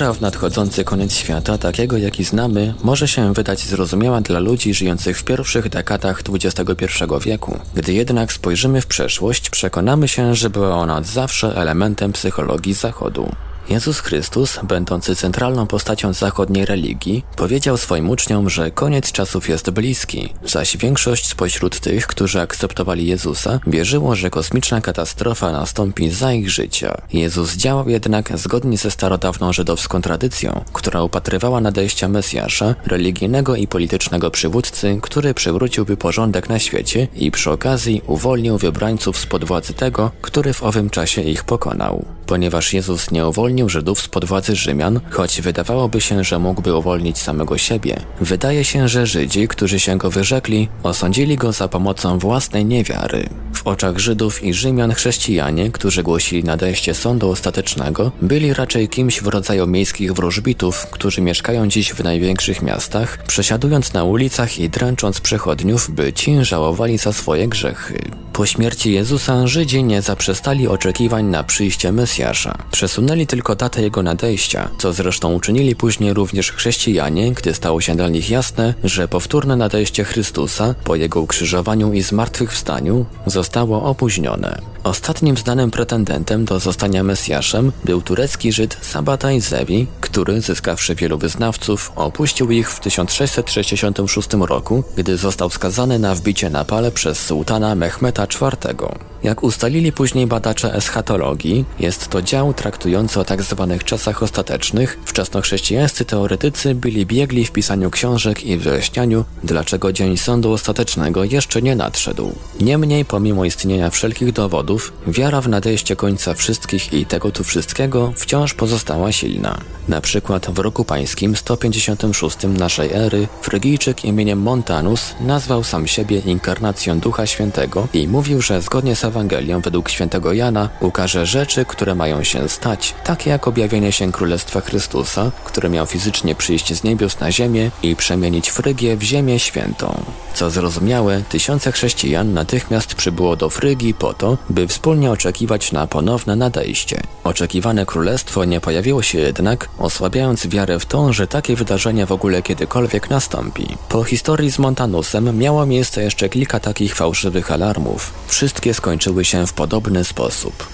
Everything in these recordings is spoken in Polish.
Wiara w nadchodzący koniec świata, takiego jaki znamy, może się wydać zrozumiała dla ludzi żyjących w pierwszych dekadach XXI wieku. Gdy jednak spojrzymy w przeszłość, przekonamy się, że była ona od zawsze elementem psychologii Zachodu. Jezus Chrystus, będący centralną postacią zachodniej religii, powiedział swoim uczniom, że koniec czasów jest bliski, zaś większość spośród tych, którzy akceptowali Jezusa, wierzyło, że kosmiczna katastrofa nastąpi za ich życia. Jezus działał jednak zgodnie ze starodawną żydowską tradycją, która upatrywała nadejścia Mesjasza, religijnego i politycznego przywódcy, który przywróciłby porządek na świecie i przy okazji uwolnił wybrańców spod władzy tego, który w owym czasie ich pokonał. Ponieważ Jezus nie uwolnił uwolnił Żydów spod władzy Rzymian, choć wydawałoby się, że mógłby uwolnić samego siebie. Wydaje się, że Żydzi, którzy się go wyrzekli, osądzili go za pomocą własnej niewiary. W oczach Żydów i Rzymian chrześcijanie, którzy głosili nadejście sądu ostatecznego, byli raczej kimś w rodzaju miejskich wróżbitów, którzy mieszkają dziś w największych miastach, przesiadując na ulicach i dręcząc przechodniów, by ci żałowali za swoje grzechy. Po śmierci Jezusa Żydzi nie zaprzestali oczekiwań na przyjście Mesjasza. Przesunęli tylko datę jego nadejścia, co zresztą uczynili później również chrześcijanie, gdy stało się dla nich jasne, że powtórne nadejście Chrystusa po jego ukrzyżowaniu i zmartwychwstaniu zostało opóźnione. Ostatnim znanym pretendentem do zostania Mesjaszem był turecki Żyd Sabataj Zewi, który, zyskawszy wielu wyznawców, opuścił ich w 1666 roku, gdy został skazany na wbicie na pale przez sułtana Mehmeta IV. Jak ustalili później badacze eschatologii, jest to dział traktujący o tzw. Tak czasach ostatecznych. Wczesnochrześcijańscy teoretycy byli biegli w pisaniu książek i wyjaśnianiu, dlaczego dzień sądu ostatecznego jeszcze nie nadszedł. Niemniej, pomimo istnienia wszelkich dowodów, wiara w nadejście końca wszystkich i tego tu wszystkiego wciąż pozostała silna. Na przykład w roku pańskim 156 naszej ery Frygijczyk imieniem Montanus nazwał sam siebie inkarnacją Ducha Świętego i mówił, że zgodnie z Ewangelią według świętego Jana ukaże rzeczy, które mają się stać, takie jak objawienie się Królestwa Chrystusa, który miał fizycznie przyjść z niebios na ziemię i przemienić Frygię w ziemię świętą. Co zrozumiałe, tysiące chrześcijan natychmiast przybyło do Frygii po to, by wspólnie oczekiwać na ponowne nadejście. Oczekiwane królestwo nie pojawiło się jednak, osłabiając wiarę w to, że takie wydarzenie w ogóle kiedykolwiek nastąpi. Po historii z Montanusem miało miejsce jeszcze kilka takich fałszywych alarmów. Wszystkie skończyły się w podobny sposób.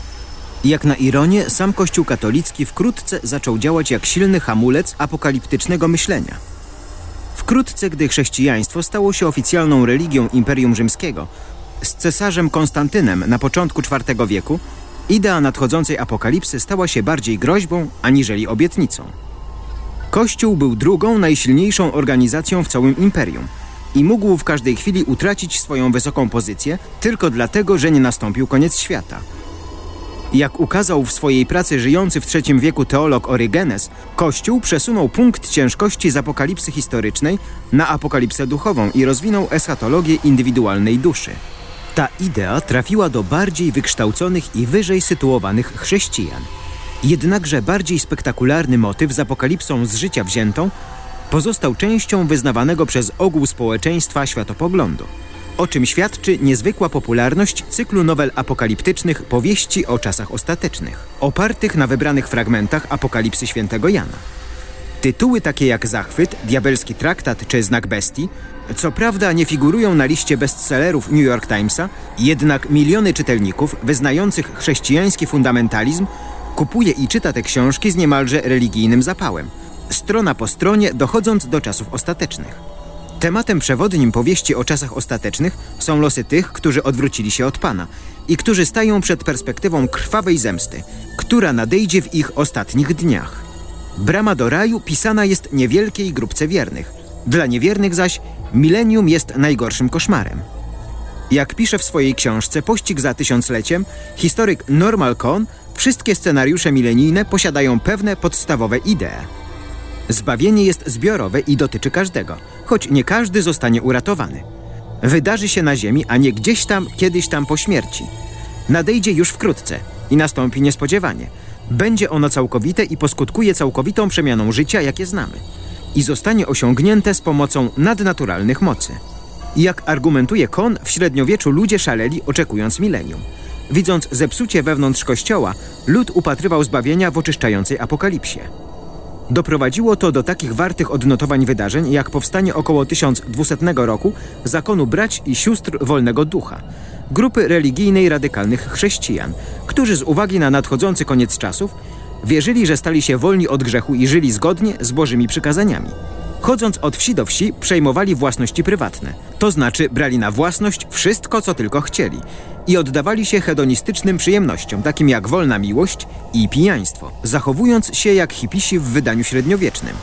Jak na ironię, sam Kościół katolicki wkrótce zaczął działać jak silny hamulec apokaliptycznego myślenia. Wkrótce, gdy chrześcijaństwo stało się oficjalną religią Imperium Rzymskiego, z cesarzem Konstantynem na początku IV wieku, idea nadchodzącej apokalipsy stała się bardziej groźbą aniżeli obietnicą. Kościół był drugą najsilniejszą organizacją w całym imperium i mógł w każdej chwili utracić swoją wysoką pozycję tylko dlatego, że nie nastąpił koniec świata – jak ukazał w swojej pracy żyjący w III wieku teolog Orygenes, Kościół przesunął punkt ciężkości z apokalipsy historycznej na apokalipsę duchową i rozwinął eschatologię indywidualnej duszy. Ta idea trafiła do bardziej wykształconych i wyżej sytuowanych chrześcijan. Jednakże bardziej spektakularny motyw z apokalipsą z życia wziętą pozostał częścią wyznawanego przez ogół społeczeństwa światopoglądu o czym świadczy niezwykła popularność cyklu nowel apokaliptycznych powieści o czasach ostatecznych, opartych na wybranych fragmentach Apokalipsy Świętego Jana. Tytuły takie jak Zachwyt, Diabelski Traktat czy Znak Bestii, co prawda nie figurują na liście bestsellerów New York Timesa, jednak miliony czytelników wyznających chrześcijański fundamentalizm kupuje i czyta te książki z niemalże religijnym zapałem, strona po stronie dochodząc do czasów ostatecznych. Tematem przewodnim powieści o czasach ostatecznych są losy tych, którzy odwrócili się od Pana i którzy stają przed perspektywą krwawej zemsty, która nadejdzie w ich ostatnich dniach. Brama do raju pisana jest niewielkiej grupce wiernych. Dla niewiernych zaś Milenium jest najgorszym koszmarem. Jak pisze w swojej książce Pościg za tysiącleciem, historyk Normal Cohn, wszystkie scenariusze milenijne posiadają pewne podstawowe idee. Zbawienie jest zbiorowe i dotyczy każdego, choć nie każdy zostanie uratowany. Wydarzy się na Ziemi, a nie gdzieś tam, kiedyś tam po śmierci. Nadejdzie już wkrótce i nastąpi niespodziewanie. Będzie ono całkowite i poskutkuje całkowitą przemianą życia, jakie znamy. I zostanie osiągnięte z pomocą nadnaturalnych mocy. Jak argumentuje Kon, w średniowieczu ludzie szaleli, oczekując milenium. Widząc zepsucie wewnątrz kościoła, lud upatrywał zbawienia w oczyszczającej apokalipsie. Doprowadziło to do takich wartych odnotowań wydarzeń, jak powstanie około 1200 roku zakonu brać i sióstr wolnego ducha, grupy religijnej radykalnych chrześcijan, którzy z uwagi na nadchodzący koniec czasów wierzyli, że stali się wolni od grzechu i żyli zgodnie z Bożymi przykazaniami. Chodząc od wsi do wsi, przejmowali własności prywatne. To znaczy brali na własność wszystko, co tylko chcieli i oddawali się hedonistycznym przyjemnościom, takim jak wolna miłość i pijaństwo, zachowując się jak hipisi w wydaniu średniowiecznym.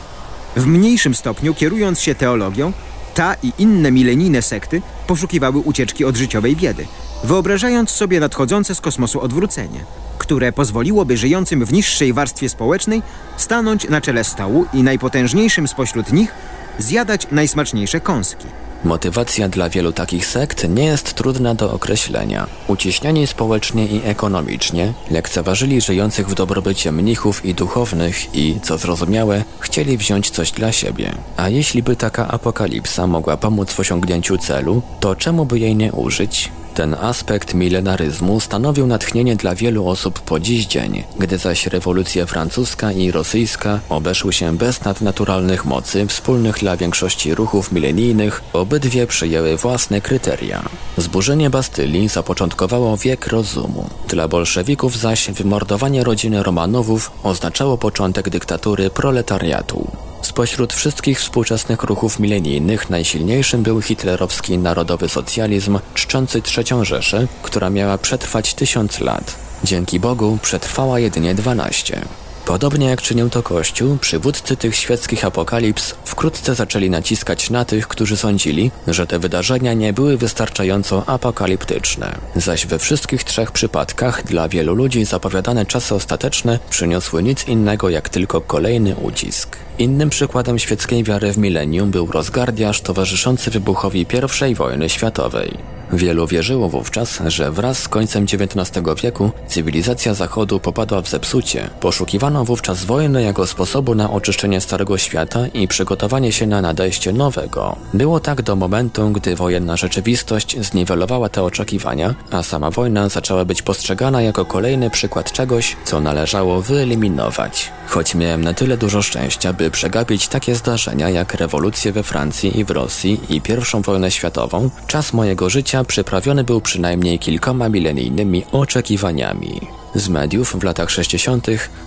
W mniejszym stopniu kierując się teologią, ta i inne milenijne sekty poszukiwały ucieczki od życiowej biedy, wyobrażając sobie nadchodzące z kosmosu odwrócenie, które pozwoliłoby żyjącym w niższej warstwie społecznej stanąć na czele stołu i najpotężniejszym spośród nich zjadać najsmaczniejsze kąski. Motywacja dla wielu takich sekt nie jest trudna do określenia. Uciśniani społecznie i ekonomicznie, lekceważyli żyjących w dobrobycie mnichów i duchownych i, co zrozumiałe, chcieli wziąć coś dla siebie. A jeśli by taka apokalipsa mogła pomóc w osiągnięciu celu, to czemu by jej nie użyć? Ten aspekt milenaryzmu stanowił natchnienie dla wielu osób po dziś dzień, gdy zaś rewolucja francuska i rosyjska obeszły się bez nadnaturalnych mocy wspólnych dla większości ruchów milenijnych, obydwie przyjęły własne kryteria. Zburzenie Bastylii zapoczątkowało wiek rozumu. Dla bolszewików zaś wymordowanie rodziny Romanowów oznaczało początek dyktatury proletariatu. Spośród wszystkich współczesnych ruchów milenijnych najsilniejszym był hitlerowski narodowy socjalizm czczący trzecią Rzeszę, która miała przetrwać tysiąc lat. Dzięki Bogu przetrwała jedynie dwanaście. Podobnie jak czynił to Kościół, przywódcy tych świeckich apokalips wkrótce zaczęli naciskać na tych, którzy sądzili, że te wydarzenia nie były wystarczająco apokaliptyczne. Zaś we wszystkich trzech przypadkach dla wielu ludzi zapowiadane czasy ostateczne przyniosły nic innego jak tylko kolejny ucisk. Innym przykładem świeckiej wiary w milenium był rozgardiaż towarzyszący wybuchowi I wojny światowej. Wielu wierzyło wówczas, że wraz z końcem XIX wieku cywilizacja Zachodu popadła w zepsucie. Poszukiwano wówczas wojny jako sposobu na oczyszczenie Starego Świata i przygotowanie się na nadejście nowego. Było tak do momentu, gdy wojenna rzeczywistość zniwelowała te oczekiwania, a sama wojna zaczęła być postrzegana jako kolejny przykład czegoś, co należało wyeliminować. Choć miałem na tyle dużo szczęścia, by przegapić takie zdarzenia jak rewolucje we Francji i w Rosji i pierwszą wojnę światową, czas mojego życia przyprawiony był przynajmniej kilkoma milenijnymi oczekiwaniami. Z mediów w latach 60.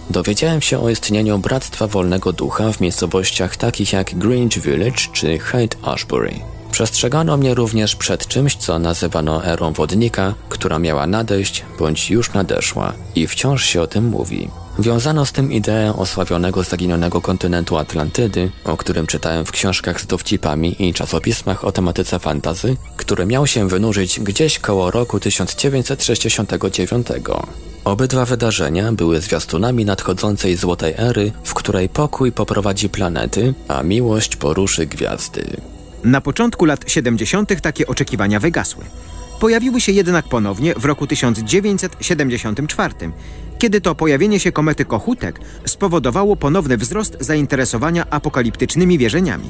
dowiedziałem się o istnieniu Bractwa Wolnego Ducha w miejscowościach takich jak Grange Village czy Haight Ashbury. Przestrzegano mnie również przed czymś, co nazywano erą wodnika, która miała nadejść bądź już nadeszła i wciąż się o tym mówi. Wiązano z tym ideę osławionego zaginionego kontynentu Atlantydy, o którym czytałem w książkach z dowcipami i czasopismach o tematyce fantazy, który miał się wynurzyć gdzieś koło roku 1969. Obydwa wydarzenia były zwiastunami nadchodzącej złotej ery, w której pokój poprowadzi planety, a miłość poruszy gwiazdy. Na początku lat 70. takie oczekiwania wygasły. Pojawiły się jednak ponownie w roku 1974, kiedy to pojawienie się komety Kochutek spowodowało ponowny wzrost zainteresowania apokaliptycznymi wierzeniami.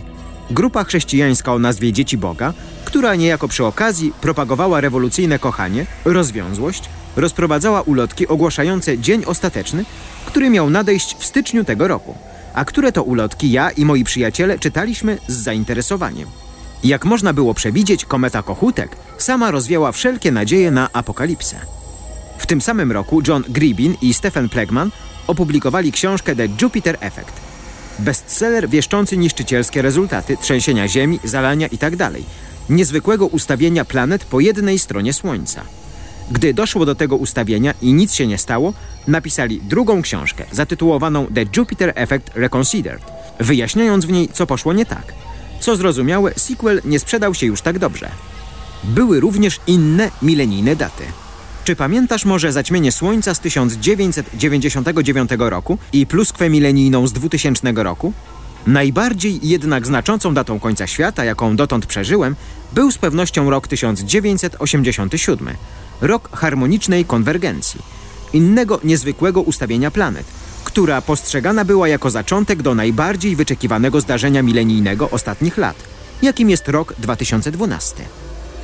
Grupa chrześcijańska o nazwie Dzieci Boga, która niejako przy okazji propagowała rewolucyjne kochanie, rozwiązłość, rozprowadzała ulotki ogłaszające dzień ostateczny, który miał nadejść w styczniu tego roku, a które to ulotki ja i moi przyjaciele czytaliśmy z zainteresowaniem. Jak można było przewidzieć, kometa Kochutek sama rozwiała wszelkie nadzieje na apokalipsę. W tym samym roku John Gribin i Stephen Plegman opublikowali książkę The Jupiter Effect. Bestseller wieszczący niszczycielskie rezultaty trzęsienia Ziemi, zalania itd. Niezwykłego ustawienia planet po jednej stronie Słońca. Gdy doszło do tego ustawienia i nic się nie stało, napisali drugą książkę zatytułowaną The Jupiter Effect Reconsidered, wyjaśniając w niej, co poszło nie tak – Co zrozumiałe, sequel nie sprzedał się już tak dobrze. Były również inne milenijne daty. Czy pamiętasz może zaćmienie Słońca z 1999 roku i pluskwę milenijną z 2000 roku? Najbardziej jednak znaczącą datą końca świata, jaką dotąd przeżyłem, był z pewnością rok 1987, rok harmonicznej konwergencji, innego niezwykłego ustawienia planet, która postrzegana była jako zaczątek do najbardziej wyczekiwanego zdarzenia milenijnego ostatnich lat, jakim jest rok 2012.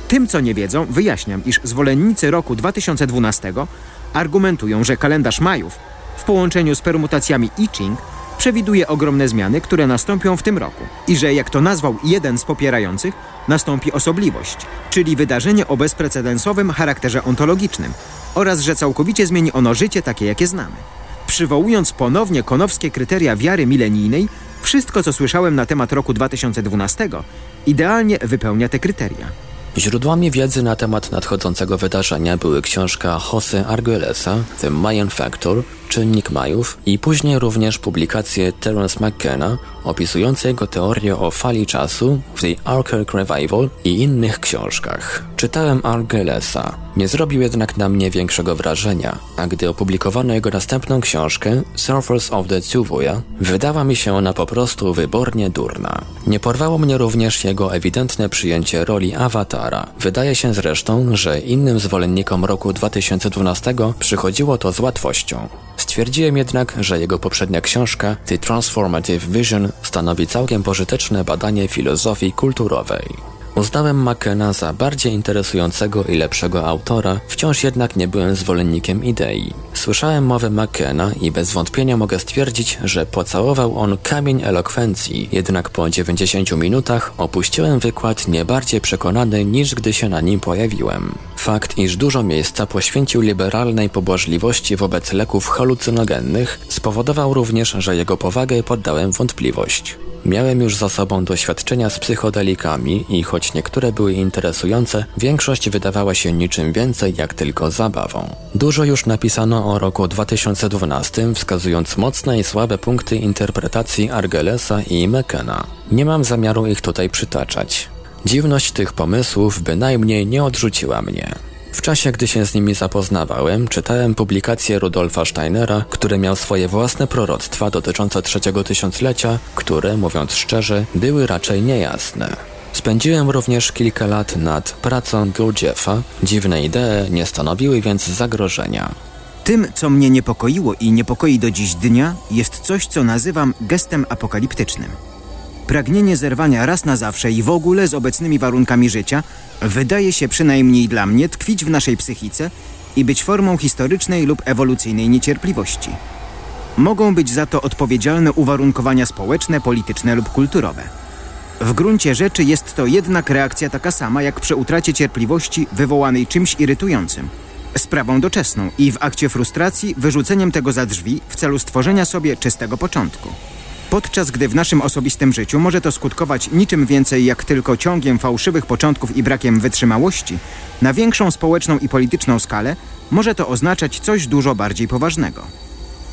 Tym, co nie wiedzą, wyjaśniam, iż zwolennicy roku 2012 argumentują, że kalendarz Majów w połączeniu z permutacjami I Ching przewiduje ogromne zmiany, które nastąpią w tym roku i że, jak to nazwał jeden z popierających, nastąpi osobliwość, czyli wydarzenie o bezprecedensowym charakterze ontologicznym oraz że całkowicie zmieni ono życie takie, jakie znamy. Przywołując ponownie konowskie kryteria wiary milenijnej, wszystko, co słyszałem na temat roku 2012, idealnie wypełnia te kryteria. Źródłami wiedzy na temat nadchodzącego wydarzenia były książka Jose Arguellesa The Mayan Factor, Czynnik Majów i później również publikacje Terence McKenna opisujące jego teorię o fali czasu w The Arker Revival i innych książkach. Czytałem Arguellesa. Nie zrobił jednak na mnie większego wrażenia, a gdy opublikowano jego następną książkę Surfers of the Tsuvuya, wydała mi się ona po prostu wybornie durna. Nie porwało mnie również jego ewidentne przyjęcie roli awatara. Wydaje się zresztą, że innym zwolennikom roku 2012 przychodziło to z łatwością. Stwierdziłem jednak, że jego poprzednia książka The Transformative Vision stanowi całkiem pożyteczne badanie filozofii kulturowej. Uznałem McKenna za bardziej interesującego i lepszego autora, wciąż jednak nie byłem zwolennikiem idei. Słyszałem mowę McKenna i bez wątpienia mogę stwierdzić, że pocałował on kamień elokwencji, jednak po 90 minutach opuściłem wykład nie bardziej przekonany niż gdy się na nim pojawiłem. Fakt, iż dużo miejsca poświęcił liberalnej pobłażliwości wobec leków halucynogennych spowodował również, że jego powagę poddałem wątpliwość. Miałem już za sobą doświadczenia z psychodelikami i choć niektóre były interesujące, większość wydawała się niczym więcej jak tylko zabawą. Dużo już napisano o roku 2012, wskazując mocne i słabe punkty interpretacji Argelesa i McKenna. Nie mam zamiaru ich tutaj przytaczać. Dziwność tych pomysłów bynajmniej nie odrzuciła mnie. W czasie, gdy się z nimi zapoznawałem, czytałem publikacje Rudolfa Steinera, który miał swoje własne proroctwa dotyczące trzeciego tysiąclecia, które, mówiąc szczerze, były raczej niejasne. Spędziłem również kilka lat nad pracą Gurdjieffa. Dziwne idee nie stanowiły więc zagrożenia. Tym, co mnie niepokoiło i niepokoi do dziś dnia, jest coś, co nazywam gestem apokaliptycznym. Pragnienie zerwania raz na zawsze i w ogóle z obecnymi warunkami życia wydaje się przynajmniej dla mnie tkwić w naszej psychice i być formą historycznej lub ewolucyjnej niecierpliwości. Mogą być za to odpowiedzialne uwarunkowania społeczne, polityczne lub kulturowe. W gruncie rzeczy jest to jednak reakcja taka sama jak przy utracie cierpliwości wywołanej czymś irytującym. Sprawą doczesną i w akcie frustracji wyrzuceniem tego za drzwi w celu stworzenia sobie czystego początku podczas gdy w naszym osobistym życiu może to skutkować niczym więcej jak tylko ciągiem fałszywych początków i brakiem wytrzymałości, na większą społeczną i polityczną skalę może to oznaczać coś dużo bardziej poważnego.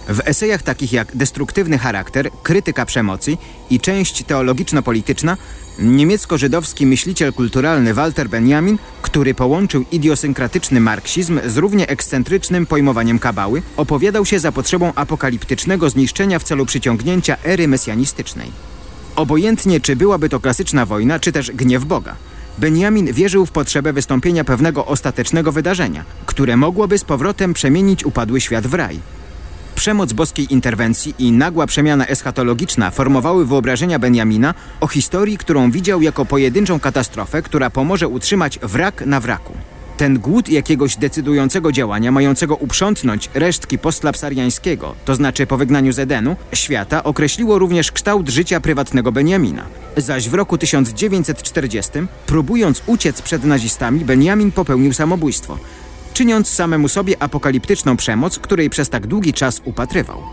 W esejach takich jak Destruktywny charakter, Krytyka przemocy i część teologiczno-polityczna niemiecko-żydowski myśliciel kulturalny Walter Benjamin, który połączył idiosynkratyczny marksizm z równie ekscentrycznym pojmowaniem kabały, opowiadał się za potrzebą apokaliptycznego zniszczenia w celu przyciągnięcia ery mesjanistycznej. Obojętnie czy byłaby to klasyczna wojna, czy też gniew Boga. Benjamin wierzył w potrzebę wystąpienia pewnego ostatecznego wydarzenia, które mogłoby z powrotem przemienić upadły świat w raj. Przemoc boskiej interwencji i nagła przemiana eschatologiczna formowały wyobrażenia Benjamina o historii, którą widział jako pojedynczą katastrofę, która pomoże utrzymać wrak na wraku. Ten głód jakiegoś decydującego działania mającego uprzątnąć resztki postlapsariańskiego, to znaczy po wygnaniu z Edenu, świata określiło również kształt życia prywatnego Benjamina. Zaś w roku 1940, próbując uciec przed nazistami, Benjamin popełnił samobójstwo – czyniąc samemu sobie apokaliptyczną przemoc, której przez tak długi czas upatrywał.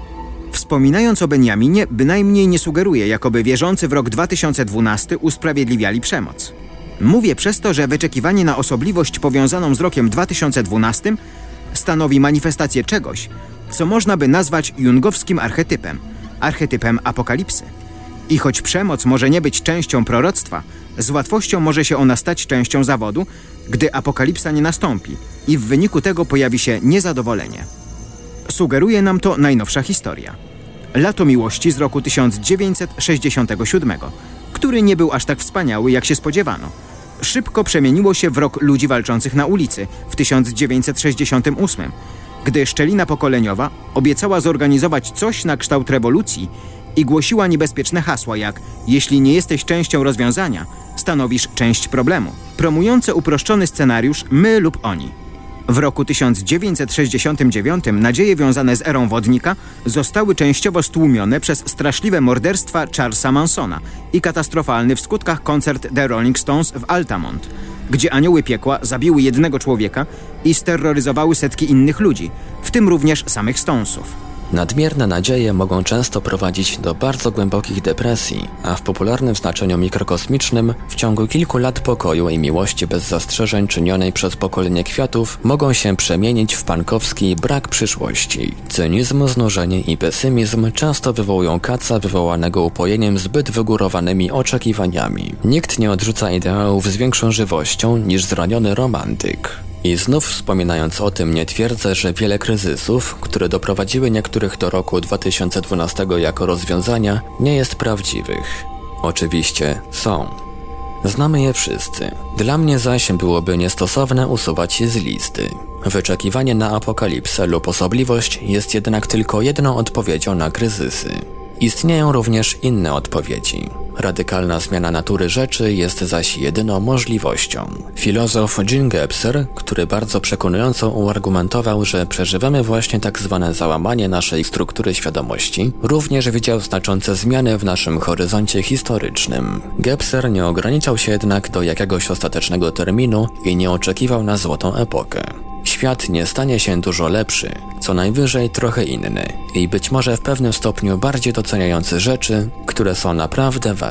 Wspominając o Benjaminie, bynajmniej nie sugeruje, jakoby wierzący w rok 2012 usprawiedliwiali przemoc. Mówię przez to, że wyczekiwanie na osobliwość powiązaną z rokiem 2012 stanowi manifestację czegoś, co można by nazwać jungowskim archetypem, archetypem apokalipsy. I choć przemoc może nie być częścią proroctwa, z łatwością może się ona stać częścią zawodu, gdy apokalipsa nie nastąpi i w wyniku tego pojawi się niezadowolenie. Sugeruje nam to najnowsza historia. Lato miłości z roku 1967, który nie był aż tak wspaniały, jak się spodziewano. Szybko przemieniło się w rok ludzi walczących na ulicy w 1968, gdy szczelina pokoleniowa obiecała zorganizować coś na kształt rewolucji i głosiła niebezpieczne hasła jak jeśli nie jesteś częścią rozwiązania, stanowisz część problemu, promujące uproszczony scenariusz my lub oni. W roku 1969 nadzieje wiązane z erą wodnika zostały częściowo stłumione przez straszliwe morderstwa Charlesa Mansona i katastrofalny w skutkach koncert The Rolling Stones w Altamont, gdzie anioły piekła zabiły jednego człowieka i steroryzowały setki innych ludzi, w tym również samych Stonesów. Nadmierne nadzieje mogą często prowadzić do bardzo głębokich depresji, a w popularnym znaczeniu mikrokosmicznym w ciągu kilku lat pokoju i miłości bez zastrzeżeń czynionej przez pokolenie kwiatów mogą się przemienić w pankowski brak przyszłości. Cynizm, znużenie i pesymizm często wywołują kaca wywołanego upojeniem zbyt wygórowanymi oczekiwaniami. Nikt nie odrzuca ideałów z większą żywością niż zraniony romantyk. I znów wspominając o tym, nie twierdzę, że wiele kryzysów, które doprowadziły niektórych do roku 2012 jako rozwiązania, nie jest prawdziwych. Oczywiście są. Znamy je wszyscy. Dla mnie zaś byłoby niestosowne usuwać je z listy. Wyczekiwanie na apokalipsę lub osobliwość jest jednak tylko jedną odpowiedzią na kryzysy. Istnieją również inne odpowiedzi. Radykalna zmiana natury rzeczy jest zaś jedyną możliwością. Filozof Jean Gebser, który bardzo przekonująco uargumentował, że przeżywamy właśnie tak zwane załamanie naszej struktury świadomości, również widział znaczące zmiany w naszym horyzoncie historycznym. Gebser nie ograniczał się jednak do jakiegoś ostatecznego terminu i nie oczekiwał na złotą epokę. Świat nie stanie się dużo lepszy, co najwyżej trochę inny i być może w pewnym stopniu bardziej doceniający rzeczy, które są naprawdę ważne,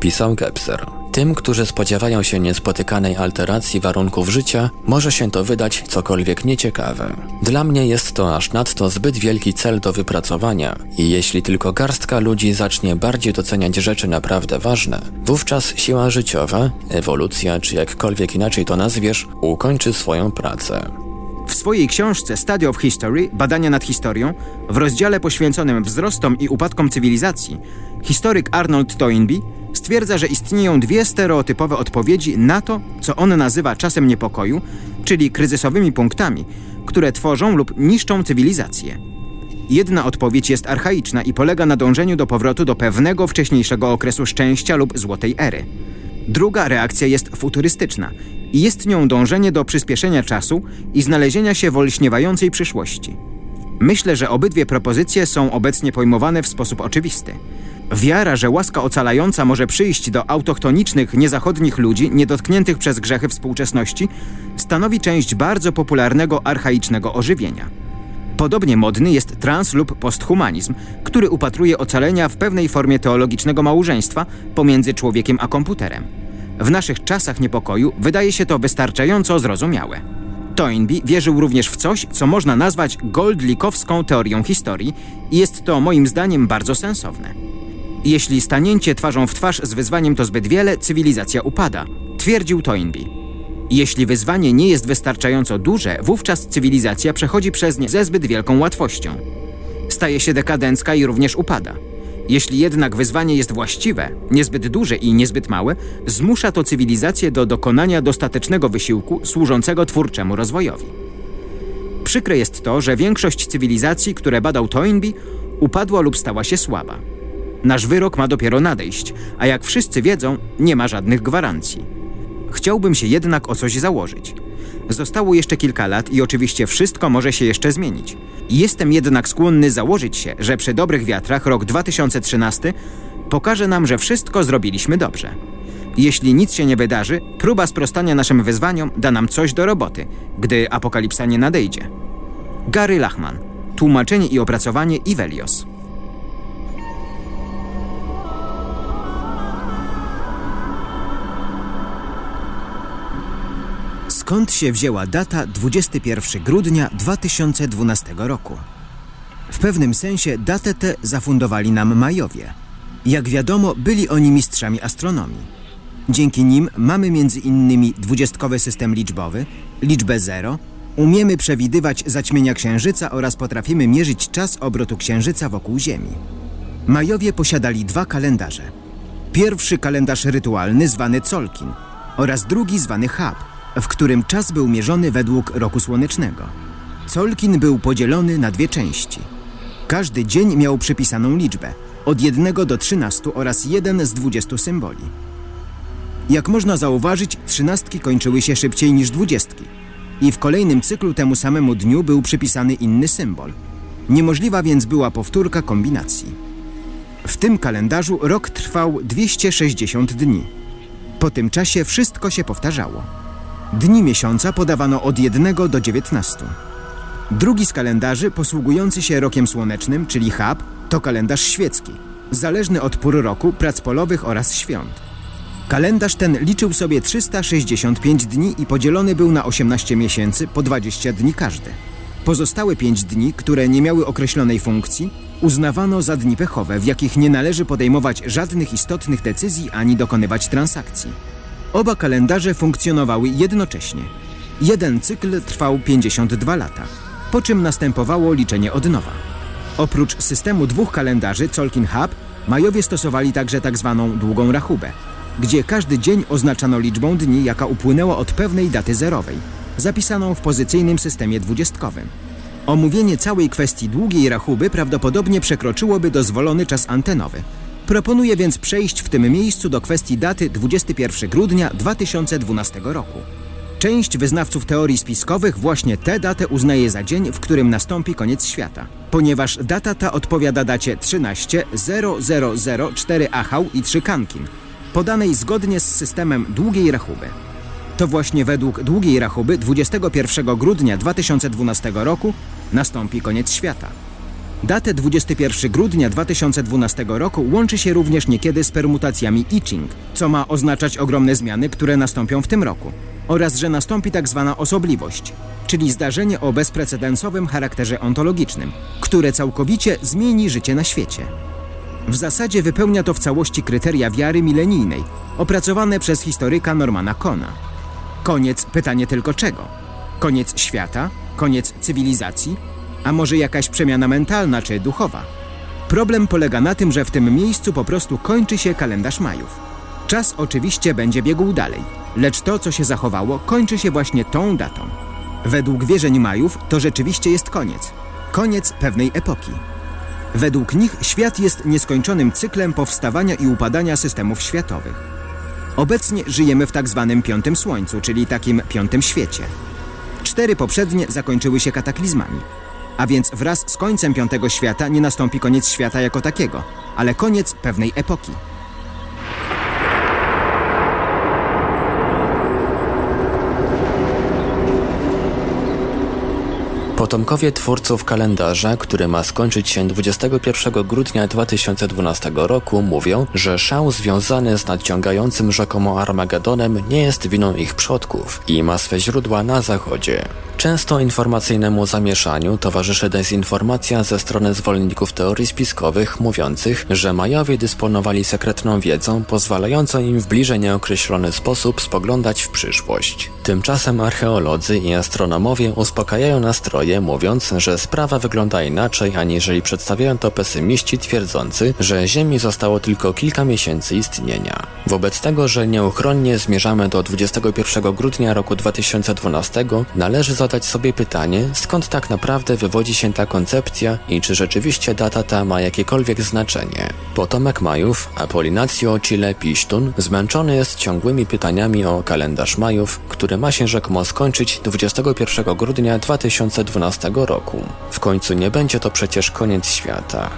pisał Gebser. Tym, którzy spodziewają się niespotykanej alteracji warunków życia, może się to wydać cokolwiek nieciekawe. Dla mnie jest to aż nadto zbyt wielki cel do wypracowania i jeśli tylko garstka ludzi zacznie bardziej doceniać rzeczy naprawdę ważne, wówczas siła życiowa, ewolucja czy jakkolwiek inaczej to nazwiesz, ukończy swoją pracę. W swojej książce Study of History Badania nad historią w rozdziale poświęconym wzrostom i upadkom cywilizacji historyk Arnold Toynbee stwierdza, że istnieją dwie stereotypowe odpowiedzi na to, co on nazywa czasem niepokoju, czyli kryzysowymi punktami, które tworzą lub niszczą cywilizację. Jedna odpowiedź jest archaiczna i polega na dążeniu do powrotu do pewnego wcześniejszego okresu szczęścia lub złotej ery. Druga reakcja jest futurystyczna i jest nią dążenie do przyspieszenia czasu i znalezienia się w olśniewającej przyszłości. Myślę, że obydwie propozycje są obecnie pojmowane w sposób oczywisty. Wiara, że łaska ocalająca może przyjść do autochtonicznych, niezachodnich ludzi, niedotkniętych przez grzechy współczesności, stanowi część bardzo popularnego archaicznego ożywienia. Podobnie modny jest trans lub posthumanizm, który upatruje ocalenia w pewnej formie teologicznego małżeństwa pomiędzy człowiekiem a komputerem. W naszych czasach niepokoju wydaje się to wystarczająco zrozumiałe. Toynbee wierzył również w coś, co można nazwać goldlikowską teorią historii i jest to moim zdaniem bardzo sensowne. Jeśli stanięcie twarzą w twarz z wyzwaniem to zbyt wiele, cywilizacja upada, twierdził Toynbee. Jeśli wyzwanie nie jest wystarczająco duże, wówczas cywilizacja przechodzi przez nie ze zbyt wielką łatwością. Staje się dekadencka i również upada. Jeśli jednak wyzwanie jest właściwe, niezbyt duże i niezbyt małe, zmusza to cywilizację do dokonania dostatecznego wysiłku służącego twórczemu rozwojowi. Przykre jest to, że większość cywilizacji, które badał Toynbee, upadła lub stała się słaba. Nasz wyrok ma dopiero nadejść, a jak wszyscy wiedzą, nie ma żadnych gwarancji. Chciałbym się jednak o coś założyć. Zostało jeszcze kilka lat i oczywiście wszystko może się jeszcze zmienić. Jestem jednak skłonny założyć się, że przy dobrych wiatrach rok 2013 pokaże nam, że wszystko zrobiliśmy dobrze. Jeśli nic się nie wydarzy, próba sprostania naszym wyzwaniom da nam coś do roboty, gdy apokalipsa nie nadejdzie. Gary Lachman. Tłumaczenie i opracowanie Ivelios. Skąd się wzięła data 21 grudnia 2012 roku? W pewnym sensie datę tę zafundowali nam Majowie. Jak wiadomo, byli oni mistrzami astronomii. Dzięki nim mamy między innymi dwudziestkowy system liczbowy, liczbę zero, umiemy przewidywać zaćmienia Księżyca oraz potrafimy mierzyć czas obrotu Księżyca wokół Ziemi. Majowie posiadali dwa kalendarze. Pierwszy kalendarz rytualny zwany Colkin oraz drugi zwany Hab, w którym czas był mierzony według roku słonecznego. Colkin był podzielony na dwie części. Każdy dzień miał przypisaną liczbę, od 1 do 13 oraz jeden z 20 symboli. Jak można zauważyć, trzynastki kończyły się szybciej niż dwudziestki. I w kolejnym cyklu temu samemu dniu był przypisany inny symbol. Niemożliwa więc była powtórka kombinacji. W tym kalendarzu rok trwał 260 dni. Po tym czasie wszystko się powtarzało. Dni miesiąca podawano od 1 do 19. Drugi z kalendarzy, posługujący się rokiem słonecznym, czyli Hab, to kalendarz świecki, zależny od pór roku, prac polowych oraz świąt. Kalendarz ten liczył sobie 365 dni i podzielony był na 18 miesięcy po 20 dni każdy. Pozostałe 5 dni, które nie miały określonej funkcji, uznawano za dni pechowe, w jakich nie należy podejmować żadnych istotnych decyzji ani dokonywać transakcji. Oba kalendarze funkcjonowały jednocześnie. Jeden cykl trwał 52 lata, po czym następowało liczenie od nowa. Oprócz systemu dwóch kalendarzy Colkin Hub, Majowie stosowali także tak zwaną długą rachubę, gdzie każdy dzień oznaczano liczbą dni, jaka upłynęła od pewnej daty zerowej, zapisaną w pozycyjnym systemie dwudziestkowym. Omówienie całej kwestii długiej rachuby prawdopodobnie przekroczyłoby dozwolony czas antenowy. Proponuję więc przejść w tym miejscu do kwestii daty 21 grudnia 2012 roku. Część wyznawców teorii spiskowych właśnie tę datę uznaje za dzień, w którym nastąpi koniec świata, ponieważ data ta odpowiada dacie 13 0004 Achał i 3 Kankin, podanej zgodnie z systemem długiej rachuby. To właśnie według długiej rachuby 21 grudnia 2012 roku nastąpi koniec świata. Datę 21 grudnia 2012 roku łączy się również niekiedy z permutacjami I Ching, co ma oznaczać ogromne zmiany, które nastąpią w tym roku, oraz że nastąpi tak zwana osobliwość, czyli zdarzenie o bezprecedensowym charakterze ontologicznym, które całkowicie zmieni życie na świecie. W zasadzie wypełnia to w całości kryteria wiary milenijnej, opracowane przez historyka Normana Kona. Koniec, pytanie tylko czego? Koniec świata? Koniec cywilizacji? A może jakaś przemiana mentalna czy duchowa? Problem polega na tym, że w tym miejscu po prostu kończy się kalendarz Majów. Czas oczywiście będzie biegł dalej, lecz to, co się zachowało, kończy się właśnie tą datą. Według wierzeń Majów to rzeczywiście jest koniec. Koniec pewnej epoki. Według nich świat jest nieskończonym cyklem powstawania i upadania systemów światowych. Obecnie żyjemy w tak zwanym piątym słońcu, czyli takim piątym świecie. Cztery poprzednie zakończyły się kataklizmami. A więc wraz z końcem piątego świata nie nastąpi koniec świata jako takiego, ale koniec pewnej epoki. Potomkowie twórców kalendarza, który ma skończyć się 21 grudnia 2012 roku, mówią, że szał związany z nadciągającym rzekomo Armagedonem nie jest winą ich przodków i ma swe źródła na zachodzie. Często informacyjnemu zamieszaniu towarzyszy dezinformacja ze strony zwolenników teorii spiskowych mówiących, że Majowie dysponowali sekretną wiedzą pozwalającą im w bliżej nieokreślony sposób spoglądać w przyszłość. Tymczasem archeolodzy i astronomowie uspokajają nastroje mówiąc, że sprawa wygląda inaczej aniżeli przedstawiają to pesymiści twierdzący, że Ziemi zostało tylko kilka miesięcy istnienia. Wobec tego, że nieuchronnie zmierzamy do 21 grudnia roku 2012 należy zadać sobie pytanie, skąd tak naprawdę wywodzi się ta koncepcja i czy rzeczywiście data ta ma jakiekolwiek znaczenie. Potomek Majów, Apolinacjo Chile Pisztun, zmęczony jest ciągłymi pytaniami o kalendarz Majów, który ma się rzekomo skończyć 21 grudnia 2012 roku. W końcu nie będzie to przecież koniec świata.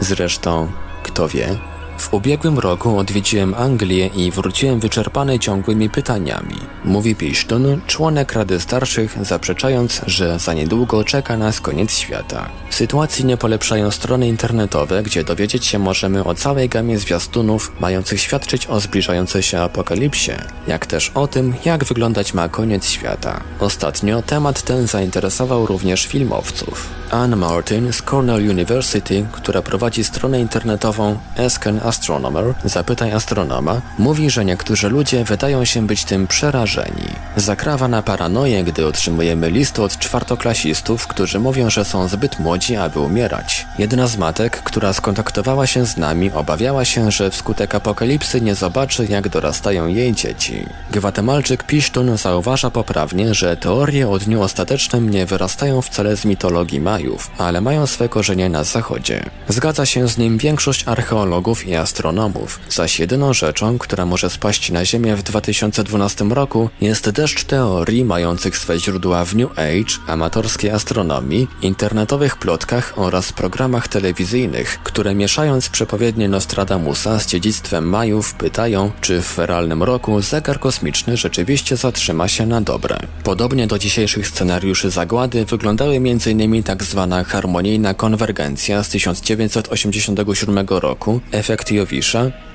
Zresztą, kto wie, w ubiegłym roku odwiedziłem Anglię i wróciłem wyczerpany ciągłymi pytaniami. Mówi Piszton, członek Rady Starszych, zaprzeczając, że za niedługo czeka nas koniec świata. Sytuacji nie polepszają strony internetowe, gdzie dowiedzieć się możemy o całej gamie zwiastunów mających świadczyć o zbliżającej się apokalipsie, jak też o tym, jak wyglądać ma koniec świata. Ostatnio temat ten zainteresował również filmowców. Anne Martin z Cornell University, która prowadzi stronę internetową Asken Astronomer, Zapytaj Astronoma, mówi, że niektórzy ludzie wydają się być tym przerażeni. Zakrawa na paranoję, gdy otrzymujemy listy od czwartoklasistów, którzy mówią, że są zbyt młodzi, aby umierać. Jedna z matek, która skontaktowała się z nami, obawiała się, że wskutek apokalipsy nie zobaczy, jak dorastają jej dzieci. Gwatemalczyk Pisztun zauważa poprawnie, że teorie o dniu ostatecznym nie wyrastają wcale z mitologii Majów, ale mają swe korzenie na zachodzie. Zgadza się z nim większość archeologów i astronomów, zaś jedyną rzeczą, która może spaść na Ziemię w 2012 roku jest deszcz teorii mających swe źródła w New Age, amatorskiej astronomii, internetowych plotkach oraz programach telewizyjnych, które mieszając przepowiednie Nostradamusa z dziedzictwem Majów pytają, czy w feralnym roku zegar kosmiczny rzeczywiście zatrzyma się na dobre. Podobnie do dzisiejszych scenariuszy zagłady wyglądały m.in. tak zwana harmonijna konwergencja z 1987 roku, efekt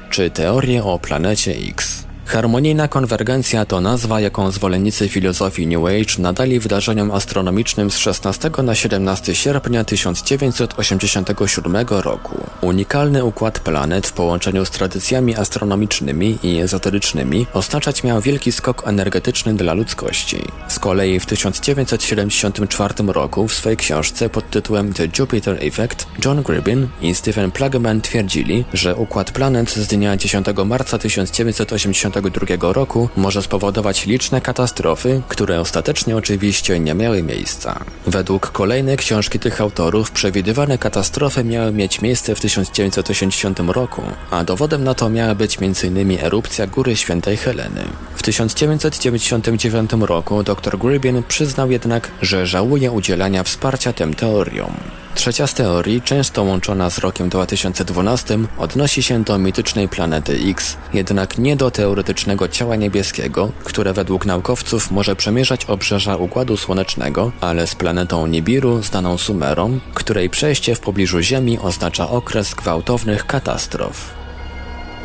Czy teorie o planecie X. Harmonijna konwergencja to nazwa, jaką zwolennicy filozofii New Age nadali wydarzeniom astronomicznym z 16 na 17 sierpnia 1987 roku. Unikalny układ planet w połączeniu z tradycjami astronomicznymi i ezoterycznymi oznaczać miał wielki skok energetyczny dla ludzkości. Z kolei w 1974 roku w swojej książce pod tytułem The Jupiter Effect John Gribbin i Stephen Plagman twierdzili, że układ planet z dnia 10 marca 1980 1992 roku może spowodować liczne katastrofy, które ostatecznie oczywiście nie miały miejsca. Według kolejnej książki tych autorów przewidywane katastrofy miały mieć miejsce w 1980 roku, a dowodem na to miała być m.in. erupcja Góry Świętej Heleny. W 1999 roku dr Gribbin przyznał jednak, że żałuje udzielania wsparcia tym teoriom. Trzecia z teorii, często łączona z rokiem 2012, odnosi się do mitycznej planety X, jednak nie do teoretycznego ciała niebieskiego, które według naukowców może przemierzać obrzeża Układu Słonecznego, ale z planetą Nibiru, znaną Sumerą, której przejście w pobliżu Ziemi oznacza okres gwałtownych katastrof.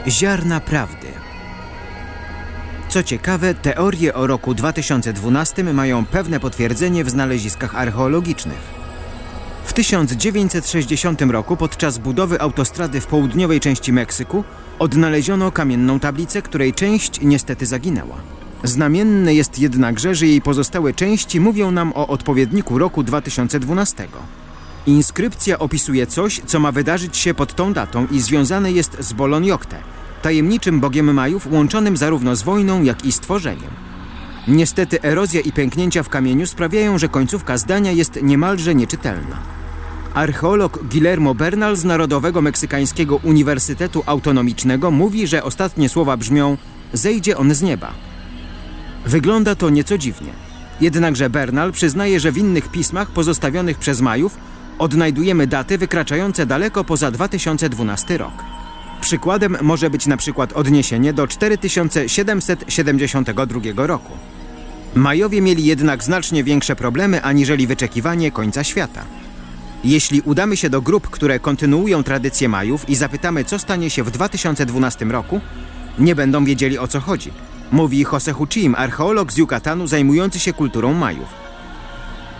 Ziarna prawdy. Co ciekawe, teorie o roku 2012 mają pewne potwierdzenie w znaleziskach archeologicznych. W 1960 roku podczas budowy autostrady w południowej części Meksyku odnaleziono kamienną tablicę, której część niestety zaginęła. Znamienne jest jednakże, że jej pozostałe części mówią nam o odpowiedniku roku 2012. Inskrypcja opisuje coś, co ma wydarzyć się pod tą datą i związane jest z Bolon Jokte, tajemniczym bogiem Majów łączonym zarówno z wojną, jak i stworzeniem. Niestety erozja i pęknięcia w kamieniu sprawiają, że końcówka zdania jest niemalże nieczytelna. Archeolog Guillermo Bernal z Narodowego Meksykańskiego Uniwersytetu Autonomicznego mówi, że ostatnie słowa brzmią zejdzie on z nieba. Wygląda to nieco dziwnie. Jednakże Bernal przyznaje, że w innych pismach pozostawionych przez Majów odnajdujemy daty wykraczające daleko poza 2012 rok. Przykładem może być na przykład odniesienie do 4772 roku. Majowie mieli jednak znacznie większe problemy aniżeli wyczekiwanie końca świata. Jeśli udamy się do grup, które kontynuują tradycję Majów i zapytamy, co stanie się w 2012 roku, nie będą wiedzieli o co chodzi. Mówi Jose Huchim, archeolog z Yucatanu zajmujący się kulturą Majów.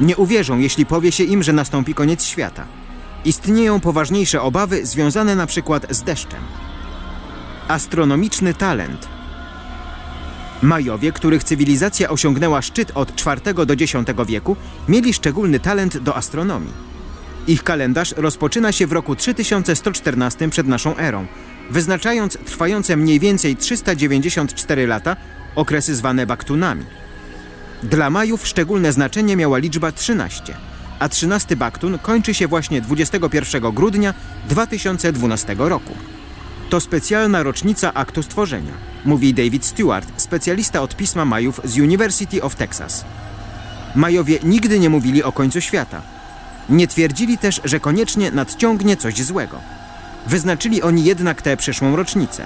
Nie uwierzą, jeśli powie się im, że nastąpi koniec świata. Istnieją poważniejsze obawy związane na przykład z deszczem. Astronomiczny talent. Majowie, których cywilizacja osiągnęła szczyt od IV do X wieku, mieli szczególny talent do astronomii. Ich kalendarz rozpoczyna się w roku 3114 przed naszą erą, wyznaczając trwające mniej więcej 394 lata okresy zwane baktunami. Dla Majów szczególne znaczenie miała liczba 13, a 13 baktun kończy się właśnie 21 grudnia 2012 roku. To specjalna rocznica aktu stworzenia, mówi David Stewart, specjalista od pisma Majów z University of Texas. Majowie nigdy nie mówili o końcu świata, nie twierdzili też, że koniecznie nadciągnie coś złego. Wyznaczyli oni jednak tę przyszłą rocznicę.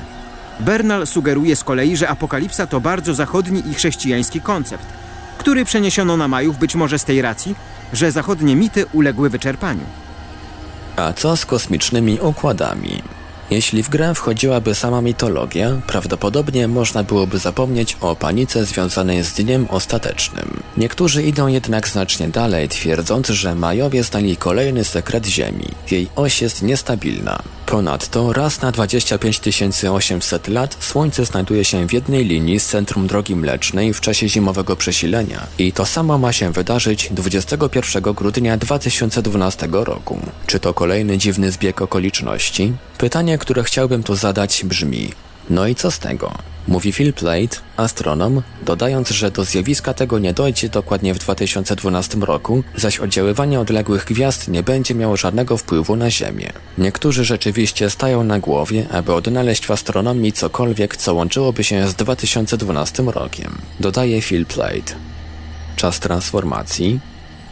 Bernal sugeruje z kolei, że apokalipsa to bardzo zachodni i chrześcijański koncept, który przeniesiono na Majów być może z tej racji, że zachodnie mity uległy wyczerpaniu. A co z kosmicznymi układami? Jeśli w grę wchodziłaby sama mitologia, prawdopodobnie można byłoby zapomnieć o panice związanej z dniem ostatecznym. Niektórzy idą jednak znacznie dalej, twierdząc, że Majowie znali kolejny sekret Ziemi. Jej oś jest niestabilna. Ponadto raz na 25 800 lat Słońce znajduje się w jednej linii z centrum Drogi Mlecznej w czasie zimowego przesilenia i to samo ma się wydarzyć 21 grudnia 2012 roku. Czy to kolejny dziwny zbieg okoliczności? Pytanie, które chciałbym tu zadać brzmi no i co z tego? Mówi Phil Plate, astronom, dodając, że do zjawiska tego nie dojdzie dokładnie w 2012 roku, zaś oddziaływanie odległych gwiazd nie będzie miało żadnego wpływu na Ziemię. Niektórzy rzeczywiście stają na głowie, aby odnaleźć w astronomii cokolwiek, co łączyłoby się z 2012 rokiem. Dodaje Phil Plate. Czas transformacji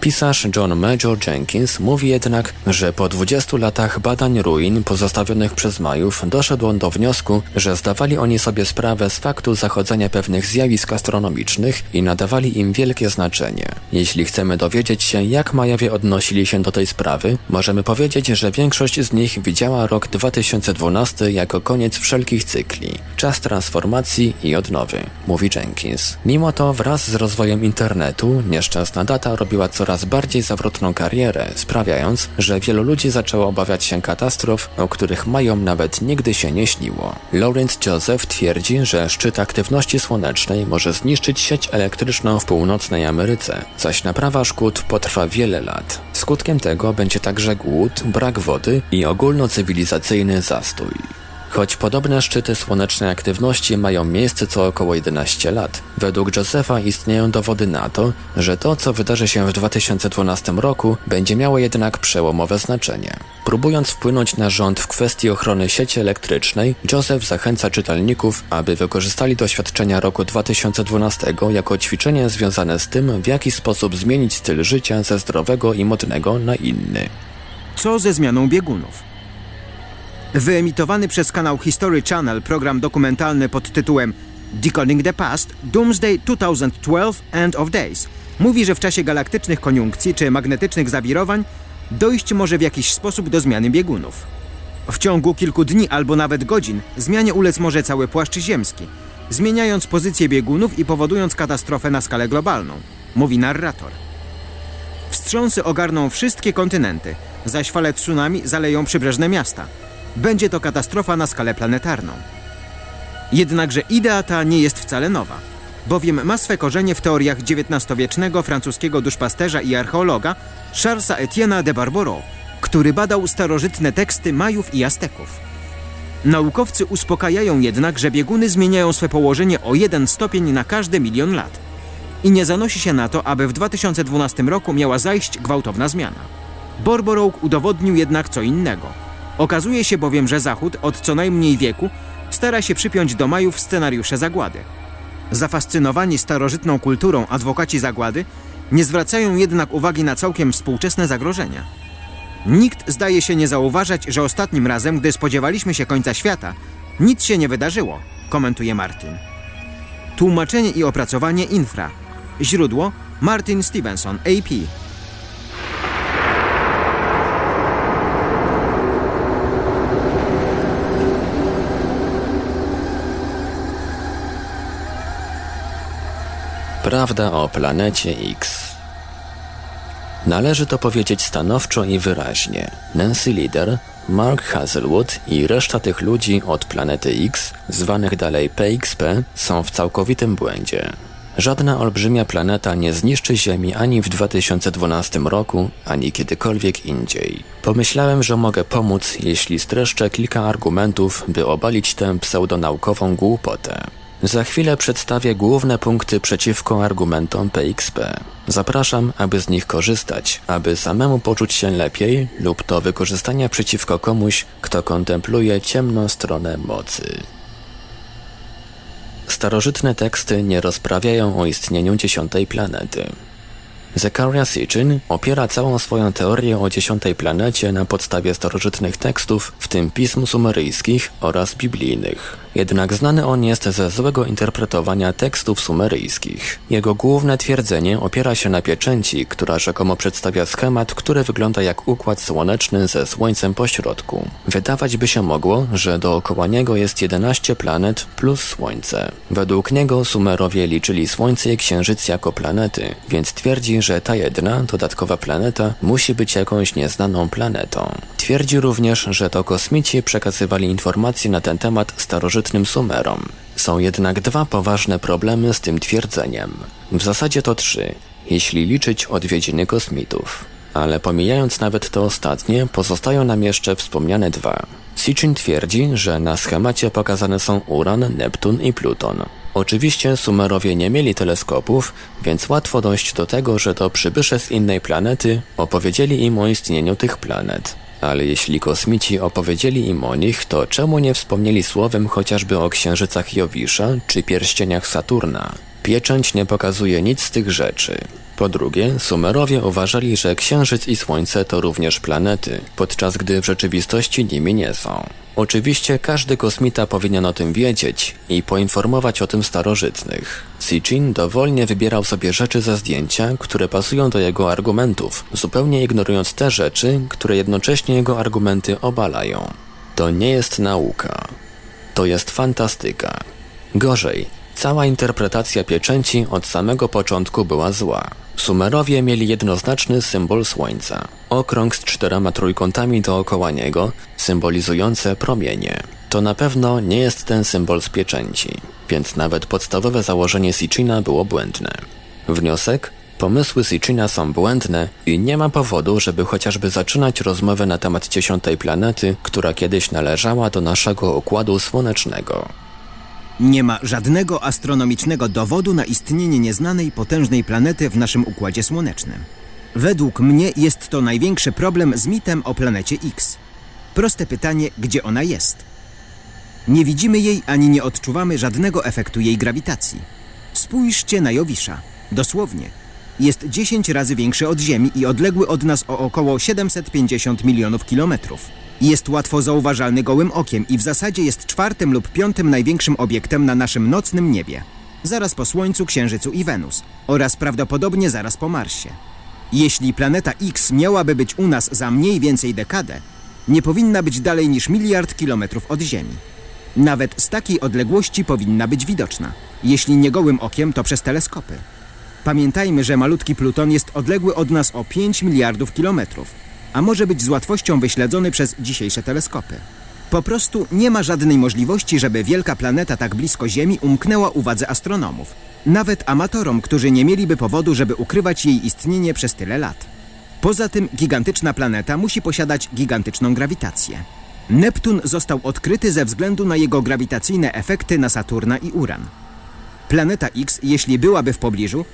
Pisarz John Major Jenkins mówi jednak, że po 20 latach badań ruin pozostawionych przez Majów doszedł on do wniosku, że zdawali oni sobie sprawę z faktu zachodzenia pewnych zjawisk astronomicznych i nadawali im wielkie znaczenie. Jeśli chcemy dowiedzieć się, jak Majowie odnosili się do tej sprawy, możemy powiedzieć, że większość z nich widziała rok 2012 jako koniec wszelkich cykli, czas transformacji i odnowy, mówi Jenkins. Mimo to wraz z rozwojem internetu nieszczęsna data robiła coraz coraz bardziej zawrotną karierę, sprawiając, że wielu ludzi zaczęło obawiać się katastrof, o których mają nawet nigdy się nie śniło. Lawrence Joseph twierdzi, że szczyt aktywności słonecznej może zniszczyć sieć elektryczną w północnej Ameryce, zaś naprawa szkód potrwa wiele lat. Skutkiem tego będzie także głód, brak wody i ogólnocywilizacyjny zastój. Choć podobne szczyty słonecznej aktywności mają miejsce co około 11 lat, według Josepha istnieją dowody na to, że to, co wydarzy się w 2012 roku, będzie miało jednak przełomowe znaczenie. Próbując wpłynąć na rząd w kwestii ochrony sieci elektrycznej, Joseph zachęca czytelników, aby wykorzystali doświadczenia roku 2012 jako ćwiczenie związane z tym, w jaki sposób zmienić styl życia ze zdrowego i modnego na inny. Co ze zmianą biegunów? Wyemitowany przez kanał History Channel program dokumentalny pod tytułem Decoding the Past Doomsday 2012 End of Days mówi, że w czasie galaktycznych koniunkcji czy magnetycznych zawirowań dojść może w jakiś sposób do zmiany biegunów. W ciągu kilku dni albo nawet godzin zmianie ulec może cały płaszcz ziemski, zmieniając pozycję biegunów i powodując katastrofę na skalę globalną, mówi narrator. Wstrząsy ogarną wszystkie kontynenty, zaś fale tsunami zaleją przybrzeżne miasta – będzie to katastrofa na skalę planetarną. Jednakże idea ta nie jest wcale nowa, bowiem ma swe korzenie w teoriach XIX-wiecznego francuskiego duszpasterza i archeologa Charlesa Etienne'a de Barbaroux, który badał starożytne teksty Majów i Azteków. Naukowcy uspokajają jednak, że bieguny zmieniają swe położenie o jeden stopień na każdy milion lat i nie zanosi się na to, aby w 2012 roku miała zajść gwałtowna zmiana. Borborog udowodnił jednak co innego – Okazuje się bowiem, że Zachód od co najmniej wieku stara się przypiąć do Majów scenariusze zagłady. Zafascynowani starożytną kulturą adwokaci zagłady nie zwracają jednak uwagi na całkiem współczesne zagrożenia. Nikt zdaje się nie zauważać, że ostatnim razem, gdy spodziewaliśmy się końca świata, nic się nie wydarzyło, komentuje Martin. Tłumaczenie i opracowanie infra. Źródło Martin Stevenson, AP. Prawda o planecie X. Należy to powiedzieć stanowczo i wyraźnie. Nancy Leader, Mark Hazelwood i reszta tych ludzi od planety X, zwanych dalej PXP, są w całkowitym błędzie. Żadna olbrzymia planeta nie zniszczy Ziemi ani w 2012 roku, ani kiedykolwiek indziej. Pomyślałem, że mogę pomóc, jeśli streszczę kilka argumentów, by obalić tę pseudonaukową głupotę. Za chwilę przedstawię główne punkty przeciwko argumentom PXP. Zapraszam, aby z nich korzystać, aby samemu poczuć się lepiej lub do wykorzystania przeciwko komuś, kto kontempluje ciemną stronę mocy. Starożytne teksty nie rozprawiają o istnieniu dziesiątej planety. Zechariah Sitchin opiera całą swoją teorię o dziesiątej planecie na podstawie starożytnych tekstów, w tym pism sumeryjskich oraz biblijnych. Jednak znany on jest ze złego interpretowania tekstów sumeryjskich. Jego główne twierdzenie opiera się na pieczęci, która rzekomo przedstawia schemat, który wygląda jak układ słoneczny ze Słońcem pośrodku. Wydawać by się mogło, że dookoła niego jest 11 planet plus Słońce. Według niego Sumerowie liczyli Słońce i Księżyc jako planety, więc twierdzi, że ta jedna, dodatkowa planeta musi być jakąś nieznaną planetą. Twierdzi również, że to kosmici przekazywali informacje na ten temat starożytnym Sumerom. Są jednak dwa poważne problemy z tym twierdzeniem. W zasadzie to trzy, jeśli liczyć odwiedziny kosmitów. Ale pomijając nawet to ostatnie, pozostają nam jeszcze wspomniane dwa. Sitchin twierdzi, że na schemacie pokazane są Uran, Neptun i Pluton. Oczywiście Sumerowie nie mieli teleskopów, więc łatwo dojść do tego, że to przybysze z innej planety opowiedzieli im o istnieniu tych planet. Ale jeśli kosmici opowiedzieli im o nich, to czemu nie wspomnieli słowem chociażby o księżycach Jowisza czy pierścieniach Saturna? Pieczęć nie pokazuje nic z tych rzeczy. Po drugie, Sumerowie uważali, że Księżyc i Słońce to również planety, podczas gdy w rzeczywistości nimi nie są. Oczywiście każdy kosmita powinien o tym wiedzieć i poinformować o tym starożytnych. Sitchin dowolnie wybierał sobie rzeczy ze zdjęcia, które pasują do jego argumentów, zupełnie ignorując te rzeczy, które jednocześnie jego argumenty obalają. To nie jest nauka. To jest fantastyka. Gorzej, cała interpretacja pieczęci od samego początku była zła. Sumerowie mieli jednoznaczny symbol słońca. Okrąg z czterema trójkątami dookoła niego, symbolizujące promienie. To na pewno nie jest ten symbol z pieczęci, więc nawet podstawowe założenie Sitchina było błędne. Wniosek? Pomysły Sitchina są błędne i nie ma powodu, żeby chociażby zaczynać rozmowę na temat dziesiątej planety, która kiedyś należała do naszego Układu Słonecznego. Nie ma żadnego astronomicznego dowodu na istnienie nieznanej potężnej planety w naszym Układzie Słonecznym. Według mnie jest to największy problem z mitem o planecie X. Proste pytanie, gdzie ona jest? Nie widzimy jej ani nie odczuwamy żadnego efektu jej grawitacji. Spójrzcie na Jowisza. Dosłownie. Jest 10 razy większy od Ziemi i odległy od nas o około 750 milionów kilometrów. Jest łatwo zauważalny gołym okiem i w zasadzie jest czwartym lub piątym największym obiektem na naszym nocnym niebie. Zaraz po Słońcu, Księżycu i Wenus oraz prawdopodobnie zaraz po Marsie. Jeśli planeta X miałaby być u nas za mniej więcej dekadę, nie powinna być dalej niż miliard kilometrów od Ziemi. Nawet z takiej odległości powinna być widoczna. Jeśli nie gołym okiem, to przez teleskopy. Pamiętajmy, że malutki Pluton jest odległy od nas o 5 miliardów kilometrów, a może być z łatwością wyśledzony przez dzisiejsze teleskopy. Po prostu nie ma żadnej możliwości, żeby wielka planeta tak blisko Ziemi umknęła uwadze astronomów. Nawet amatorom, którzy nie mieliby powodu, żeby ukrywać jej istnienie przez tyle lat. Poza tym gigantyczna planeta musi posiadać gigantyczną grawitację. Neptun został odkryty ze względu na jego grawitacyjne efekty na Saturna i Uran. Planeta X, jeśli byłaby w pobliżu,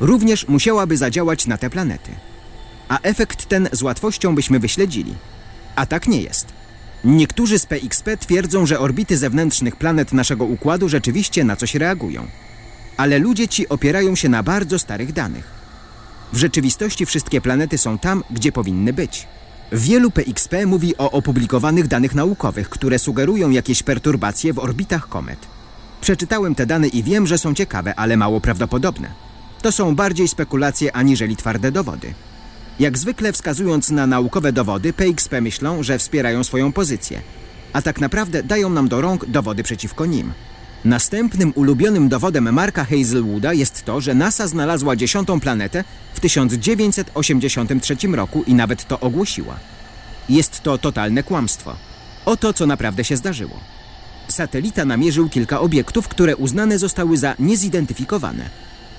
również musiałaby zadziałać na te planety. A efekt ten z łatwością byśmy wyśledzili. A tak nie jest. Niektórzy z PXP twierdzą, że orbity zewnętrznych planet naszego układu rzeczywiście na coś reagują. Ale ludzie ci opierają się na bardzo starych danych. W rzeczywistości wszystkie planety są tam, gdzie powinny być. Wielu PXP mówi o opublikowanych danych naukowych, które sugerują jakieś perturbacje w orbitach komet. Przeczytałem te dane i wiem, że są ciekawe, ale mało prawdopodobne. To są bardziej spekulacje aniżeli twarde dowody. Jak zwykle wskazując na naukowe dowody, PXP myślą, że wspierają swoją pozycję, a tak naprawdę dają nam do rąk dowody przeciwko nim. Następnym ulubionym dowodem Marka Hazelwooda jest to, że NASA znalazła dziesiątą planetę w 1983 roku i nawet to ogłosiła. Jest to totalne kłamstwo. Oto co naprawdę się zdarzyło. Satelita namierzył kilka obiektów, które uznane zostały za niezidentyfikowane.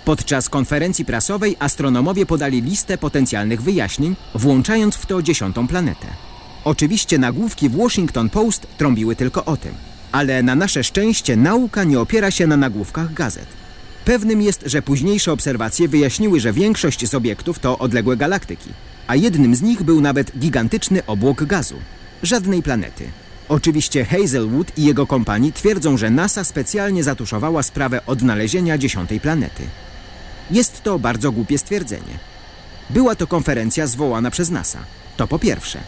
Podczas konferencji prasowej astronomowie podali listę potencjalnych wyjaśnień, włączając w to dziesiątą planetę. Oczywiście nagłówki w Washington Post trąbiły tylko o tym. Ale na nasze szczęście nauka nie opiera się na nagłówkach gazet. Pewnym jest, że późniejsze obserwacje wyjaśniły, że większość z obiektów to odległe galaktyki, a jednym z nich był nawet gigantyczny obłok gazu. Żadnej planety. Oczywiście Hazelwood i jego kompanii twierdzą, że NASA specjalnie zatuszowała sprawę odnalezienia dziesiątej planety. Jest to bardzo głupie stwierdzenie. Była to konferencja zwołana przez NASA. To po pierwsze.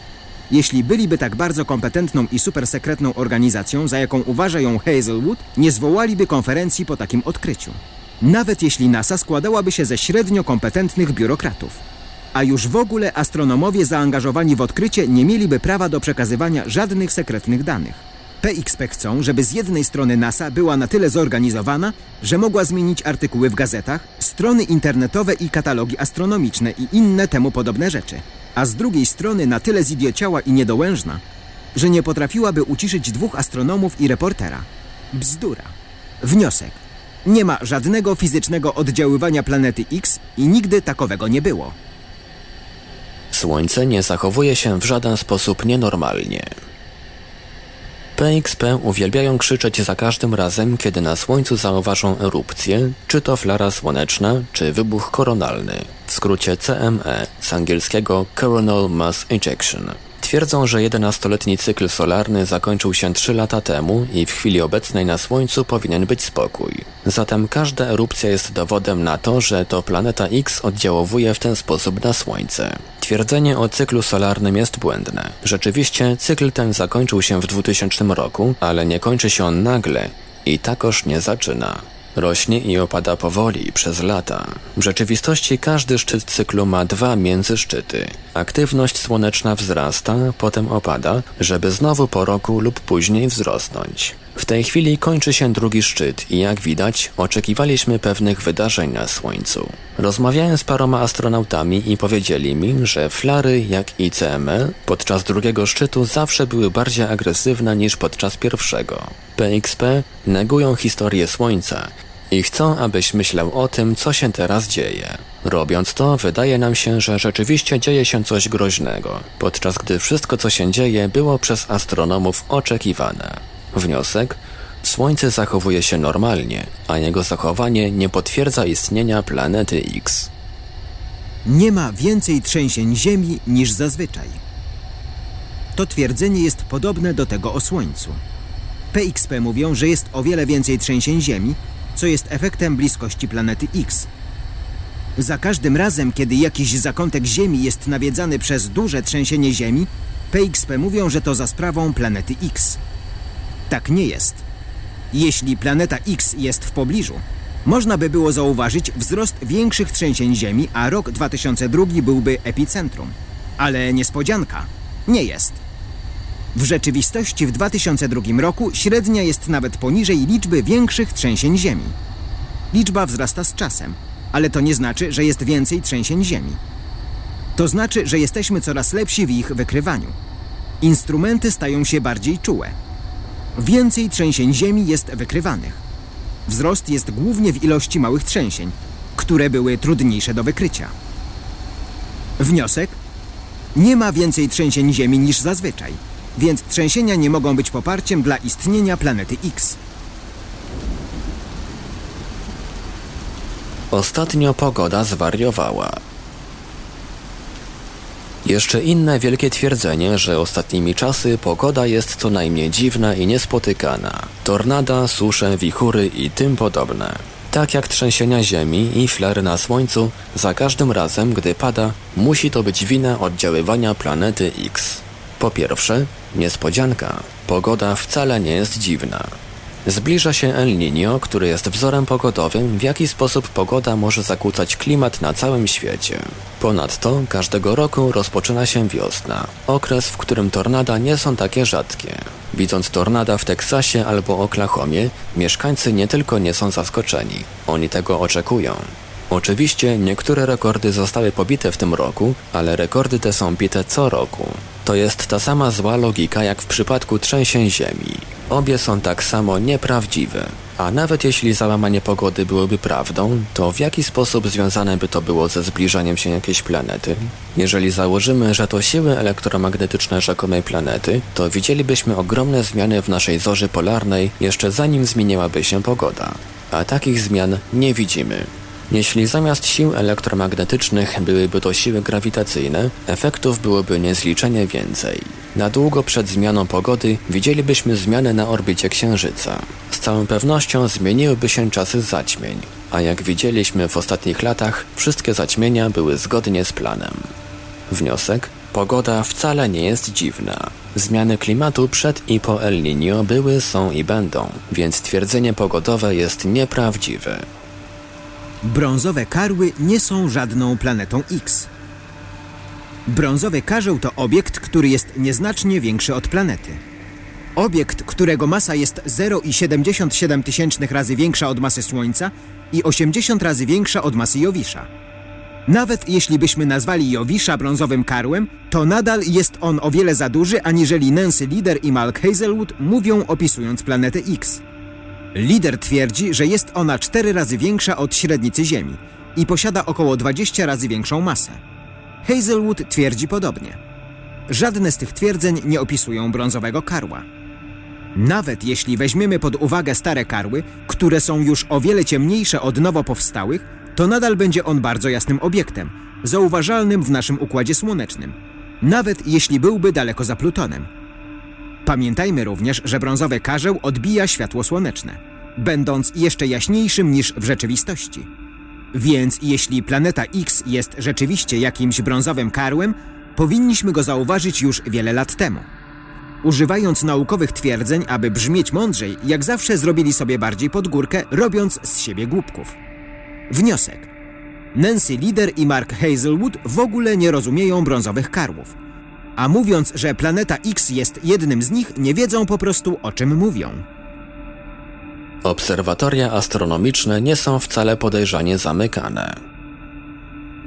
Jeśli byliby tak bardzo kompetentną i supersekretną organizacją, za jaką uważa ją Hazelwood, nie zwołaliby konferencji po takim odkryciu. Nawet jeśli NASA składałaby się ze średnio kompetentnych biurokratów. A już w ogóle astronomowie zaangażowani w odkrycie nie mieliby prawa do przekazywania żadnych sekretnych danych. PXP chcą, żeby z jednej strony NASA była na tyle zorganizowana, że mogła zmienić artykuły w gazetach, strony internetowe i katalogi astronomiczne i inne temu podobne rzeczy, a z drugiej strony na tyle zidiociała i niedołężna, że nie potrafiłaby uciszyć dwóch astronomów i reportera. Bzdura. Wniosek. Nie ma żadnego fizycznego oddziaływania planety X i nigdy takowego nie było. Słońce nie zachowuje się w żaden sposób nienormalnie. PXP uwielbiają krzyczeć za każdym razem, kiedy na Słońcu zauważą erupcję, czy to flara słoneczna, czy wybuch koronalny, w skrócie CME, z angielskiego Coronal Mass Ejection. Twierdzą, że 11-letni cykl solarny zakończył się 3 lata temu i w chwili obecnej na Słońcu powinien być spokój. Zatem każda erupcja jest dowodem na to, że to planeta X oddziałowuje w ten sposób na Słońce. Twierdzenie o cyklu solarnym jest błędne. Rzeczywiście cykl ten zakończył się w 2000 roku, ale nie kończy się on nagle i takoż nie zaczyna. Rośnie i opada powoli przez lata. W rzeczywistości każdy szczyt cyklu ma dwa międzyszczyty. Aktywność słoneczna wzrasta, potem opada, żeby znowu po roku lub później wzrosnąć. W tej chwili kończy się drugi szczyt i jak widać, oczekiwaliśmy pewnych wydarzeń na Słońcu. Rozmawiałem z paroma astronautami i powiedzieli mi, że flary jak i CME podczas drugiego szczytu zawsze były bardziej agresywne niż podczas pierwszego. PXP negują historię Słońca i chcą, abyś myślał o tym, co się teraz dzieje. Robiąc to, wydaje nam się, że rzeczywiście dzieje się coś groźnego, podczas gdy wszystko, co się dzieje, było przez astronomów oczekiwane. Wniosek? Słońce zachowuje się normalnie, a jego zachowanie nie potwierdza istnienia planety X. Nie ma więcej trzęsień Ziemi niż zazwyczaj. To twierdzenie jest podobne do tego o Słońcu. PXP mówią, że jest o wiele więcej trzęsień Ziemi, co jest efektem bliskości planety X. Za każdym razem, kiedy jakiś zakątek Ziemi jest nawiedzany przez duże trzęsienie Ziemi, PXP mówią, że to za sprawą planety X. Tak nie jest. Jeśli planeta X jest w pobliżu, można by było zauważyć wzrost większych trzęsień Ziemi, a rok 2002 byłby epicentrum. Ale niespodzianka, nie jest. W rzeczywistości w 2002 roku średnia jest nawet poniżej liczby większych trzęsień Ziemi. Liczba wzrasta z czasem, ale to nie znaczy, że jest więcej trzęsień Ziemi. To znaczy, że jesteśmy coraz lepsi w ich wykrywaniu. Instrumenty stają się bardziej czułe. Więcej trzęsień Ziemi jest wykrywanych. Wzrost jest głównie w ilości małych trzęsień, które były trudniejsze do wykrycia. Wniosek? Nie ma więcej trzęsień Ziemi niż zazwyczaj, więc trzęsienia nie mogą być poparciem dla istnienia planety X. Ostatnio pogoda zwariowała. Jeszcze inne wielkie twierdzenie, że ostatnimi czasy pogoda jest co najmniej dziwna i niespotykana. Tornada, susze, wichury i tym podobne. Tak jak trzęsienia ziemi i flary na słońcu, za każdym razem, gdy pada, musi to być wina oddziaływania planety X. Po pierwsze, niespodzianka. Pogoda wcale nie jest dziwna. Zbliża się El Niño, który jest wzorem pogodowym, w jaki sposób pogoda może zakłócać klimat na całym świecie. Ponadto każdego roku rozpoczyna się wiosna, okres, w którym tornada nie są takie rzadkie. Widząc tornada w Teksasie albo Oklahomie, mieszkańcy nie tylko nie są zaskoczeni, oni tego oczekują. Oczywiście niektóre rekordy zostały pobite w tym roku, ale rekordy te są bite co roku. To jest ta sama zła logika jak w przypadku trzęsień ziemi. Obie są tak samo nieprawdziwe. A nawet jeśli załamanie pogody byłoby prawdą, to w jaki sposób związane by to było ze zbliżaniem się jakiejś planety? Jeżeli założymy, że to siły elektromagnetyczne rzekomej planety, to widzielibyśmy ogromne zmiany w naszej zorzy polarnej jeszcze zanim zmieniłaby się pogoda. A takich zmian nie widzimy. Jeśli zamiast sił elektromagnetycznych byłyby to siły grawitacyjne, efektów byłoby niezliczenie więcej. Na długo przed zmianą pogody widzielibyśmy zmiany na orbicie Księżyca. Z całą pewnością zmieniłyby się czasy zaćmień, a jak widzieliśmy w ostatnich latach, wszystkie zaćmienia były zgodnie z planem. Wniosek? Pogoda wcale nie jest dziwna. Zmiany klimatu przed i po El Niño były, są i będą, więc twierdzenie pogodowe jest nieprawdziwe. Brązowe karły nie są żadną planetą X. Brązowy karzeł to obiekt, który jest nieznacznie większy od planety. Obiekt, którego masa jest 0,77 tysięcznych razy większa od masy Słońca i 80 razy większa od masy Jowisza. Nawet jeśli byśmy nazwali Jowisza brązowym karłem, to nadal jest on o wiele za duży, aniżeli Nancy Lider i Malk Hazelwood mówią opisując planetę X. Lider twierdzi, że jest ona 4 razy większa od średnicy Ziemi i posiada około 20 razy większą masę. Hazelwood twierdzi podobnie. Żadne z tych twierdzeń nie opisują brązowego karła. Nawet jeśli weźmiemy pod uwagę stare karły, które są już o wiele ciemniejsze od nowo powstałych, to nadal będzie on bardzo jasnym obiektem, zauważalnym w naszym układzie słonecznym, nawet jeśli byłby daleko za Plutonem. Pamiętajmy również, że brązowy karzeł odbija światło słoneczne, będąc jeszcze jaśniejszym niż w rzeczywistości. Więc jeśli planeta X jest rzeczywiście jakimś brązowym karłem, powinniśmy go zauważyć już wiele lat temu. Używając naukowych twierdzeń, aby brzmieć mądrzej, jak zawsze zrobili sobie bardziej pod górkę, robiąc z siebie głupków. Wniosek. Nancy Lider i Mark Hazelwood w ogóle nie rozumieją brązowych karłów. A mówiąc, że planeta X jest jednym z nich, nie wiedzą po prostu o czym mówią. Obserwatoria astronomiczne nie są wcale podejrzanie zamykane.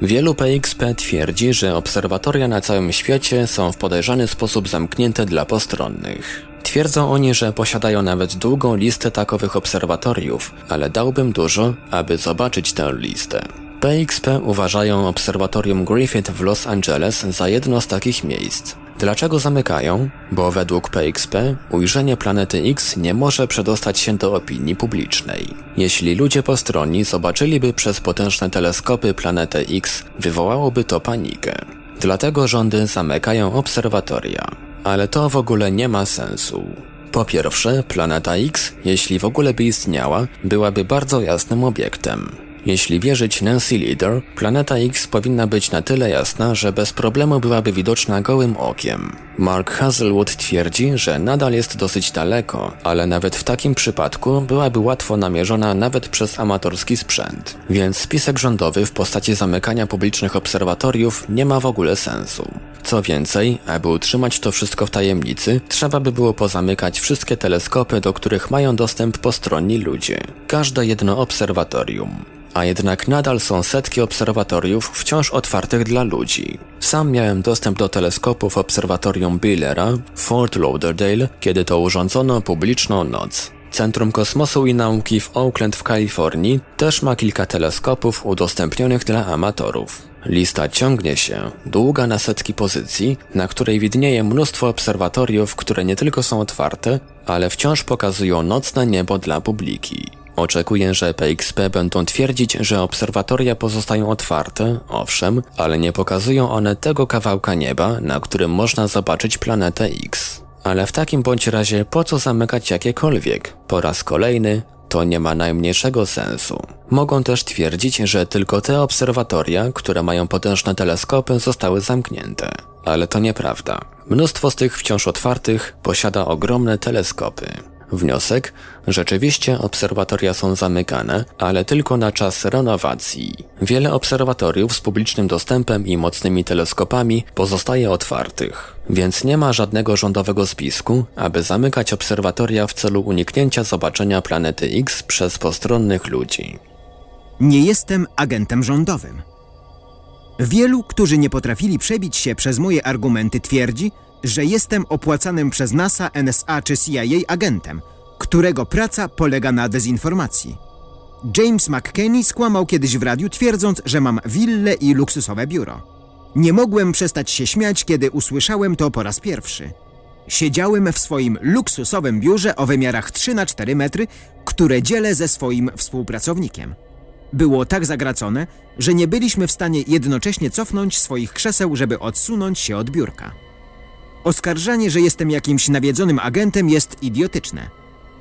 Wielu PXP twierdzi, że obserwatoria na całym świecie są w podejrzany sposób zamknięte dla postronnych. Twierdzą oni, że posiadają nawet długą listę takowych obserwatoriów, ale dałbym dużo, aby zobaczyć tę listę. PXP uważają obserwatorium Griffith w Los Angeles za jedno z takich miejsc. Dlaczego zamykają? Bo według PXP ujrzenie planety X nie może przedostać się do opinii publicznej. Jeśli ludzie postronni zobaczyliby przez potężne teleskopy planetę X, wywołałoby to panikę. Dlatego rządy zamykają obserwatoria. Ale to w ogóle nie ma sensu. Po pierwsze, planeta X, jeśli w ogóle by istniała, byłaby bardzo jasnym obiektem. Jeśli wierzyć Nancy Leader, planeta X powinna być na tyle jasna, że bez problemu byłaby widoczna gołym okiem. Mark Hazelwood twierdzi, że nadal jest dosyć daleko, ale nawet w takim przypadku byłaby łatwo namierzona nawet przez amatorski sprzęt. Więc spisek rządowy w postaci zamykania publicznych obserwatoriów nie ma w ogóle sensu. Co więcej, aby utrzymać to wszystko w tajemnicy, trzeba by było pozamykać wszystkie teleskopy, do których mają dostęp postronni ludzie. Każde jedno obserwatorium a jednak nadal są setki obserwatoriów wciąż otwartych dla ludzi. Sam miałem dostęp do teleskopów obserwatorium Billera w Fort Lauderdale, kiedy to urządzono publiczną noc. Centrum Kosmosu i Nauki w Oakland w Kalifornii też ma kilka teleskopów udostępnionych dla amatorów. Lista ciągnie się, długa na setki pozycji, na której widnieje mnóstwo obserwatoriów, które nie tylko są otwarte, ale wciąż pokazują nocne niebo dla publiki. Oczekuję, że PXP będą twierdzić, że obserwatoria pozostają otwarte, owszem, ale nie pokazują one tego kawałka nieba, na którym można zobaczyć planetę X. Ale w takim bądź razie po co zamykać jakiekolwiek? Po raz kolejny to nie ma najmniejszego sensu. Mogą też twierdzić, że tylko te obserwatoria, które mają potężne teleskopy, zostały zamknięte. Ale to nieprawda. Mnóstwo z tych wciąż otwartych posiada ogromne teleskopy. Wniosek? Rzeczywiście obserwatoria są zamykane, ale tylko na czas renowacji. Wiele obserwatoriów z publicznym dostępem i mocnymi teleskopami pozostaje otwartych, więc nie ma żadnego rządowego spisku, aby zamykać obserwatoria w celu uniknięcia zobaczenia planety X przez postronnych ludzi. Nie jestem agentem rządowym. Wielu, którzy nie potrafili przebić się przez moje argumenty, twierdzi, że jestem opłacanym przez NASA, NSA czy CIA agentem, którego praca polega na dezinformacji. James McKenney skłamał kiedyś w radiu, twierdząc, że mam willę i luksusowe biuro. Nie mogłem przestać się śmiać, kiedy usłyszałem to po raz pierwszy. Siedziałem w swoim luksusowym biurze o wymiarach 3 na 4 metry, które dzielę ze swoim współpracownikiem. Było tak zagracone, że nie byliśmy w stanie jednocześnie cofnąć swoich krzeseł, żeby odsunąć się od biurka. Oskarżanie, że jestem jakimś nawiedzonym agentem jest idiotyczne.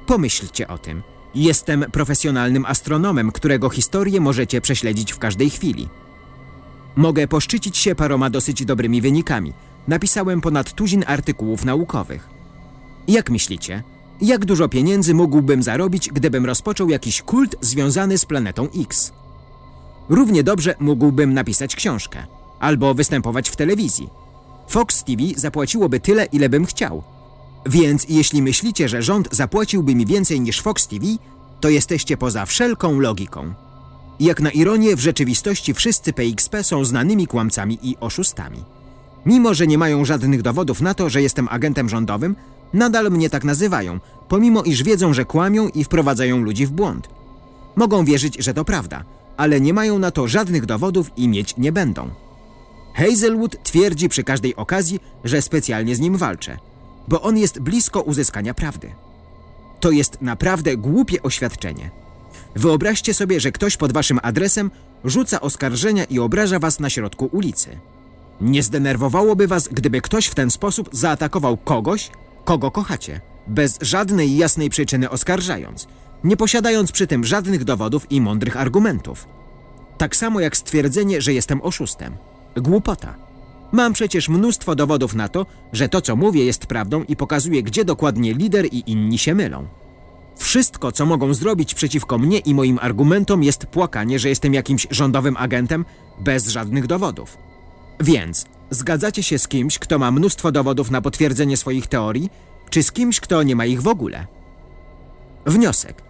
Pomyślcie o tym. Jestem profesjonalnym astronomem, którego historię możecie prześledzić w każdej chwili. Mogę poszczycić się paroma dosyć dobrymi wynikami. Napisałem ponad tuzin artykułów naukowych. Jak myślicie, jak dużo pieniędzy mógłbym zarobić, gdybym rozpoczął jakiś kult związany z planetą X? Równie dobrze mógłbym napisać książkę albo występować w telewizji. Fox TV zapłaciłoby tyle, ile bym chciał. Więc jeśli myślicie, że rząd zapłaciłby mi więcej niż Fox TV, to jesteście poza wszelką logiką. Jak na ironię, w rzeczywistości wszyscy PXP są znanymi kłamcami i oszustami. Mimo, że nie mają żadnych dowodów na to, że jestem agentem rządowym, nadal mnie tak nazywają, pomimo iż wiedzą, że kłamią i wprowadzają ludzi w błąd. Mogą wierzyć, że to prawda, ale nie mają na to żadnych dowodów i mieć nie będą. Hazelwood twierdzi przy każdej okazji, że specjalnie z nim walczę, bo on jest blisko uzyskania prawdy. To jest naprawdę głupie oświadczenie. Wyobraźcie sobie, że ktoś pod waszym adresem rzuca oskarżenia i obraża was na środku ulicy. Nie zdenerwowałoby was, gdyby ktoś w ten sposób zaatakował kogoś, kogo kochacie, bez żadnej jasnej przyczyny oskarżając, nie posiadając przy tym żadnych dowodów i mądrych argumentów. Tak samo jak stwierdzenie, że jestem oszustem. Głupota. Mam przecież mnóstwo dowodów na to, że to, co mówię, jest prawdą i pokazuje, gdzie dokładnie lider i inni się mylą. Wszystko, co mogą zrobić przeciwko mnie i moim argumentom, jest płakanie, że jestem jakimś rządowym agentem bez żadnych dowodów. Więc zgadzacie się z kimś, kto ma mnóstwo dowodów na potwierdzenie swoich teorii, czy z kimś, kto nie ma ich w ogóle? Wniosek.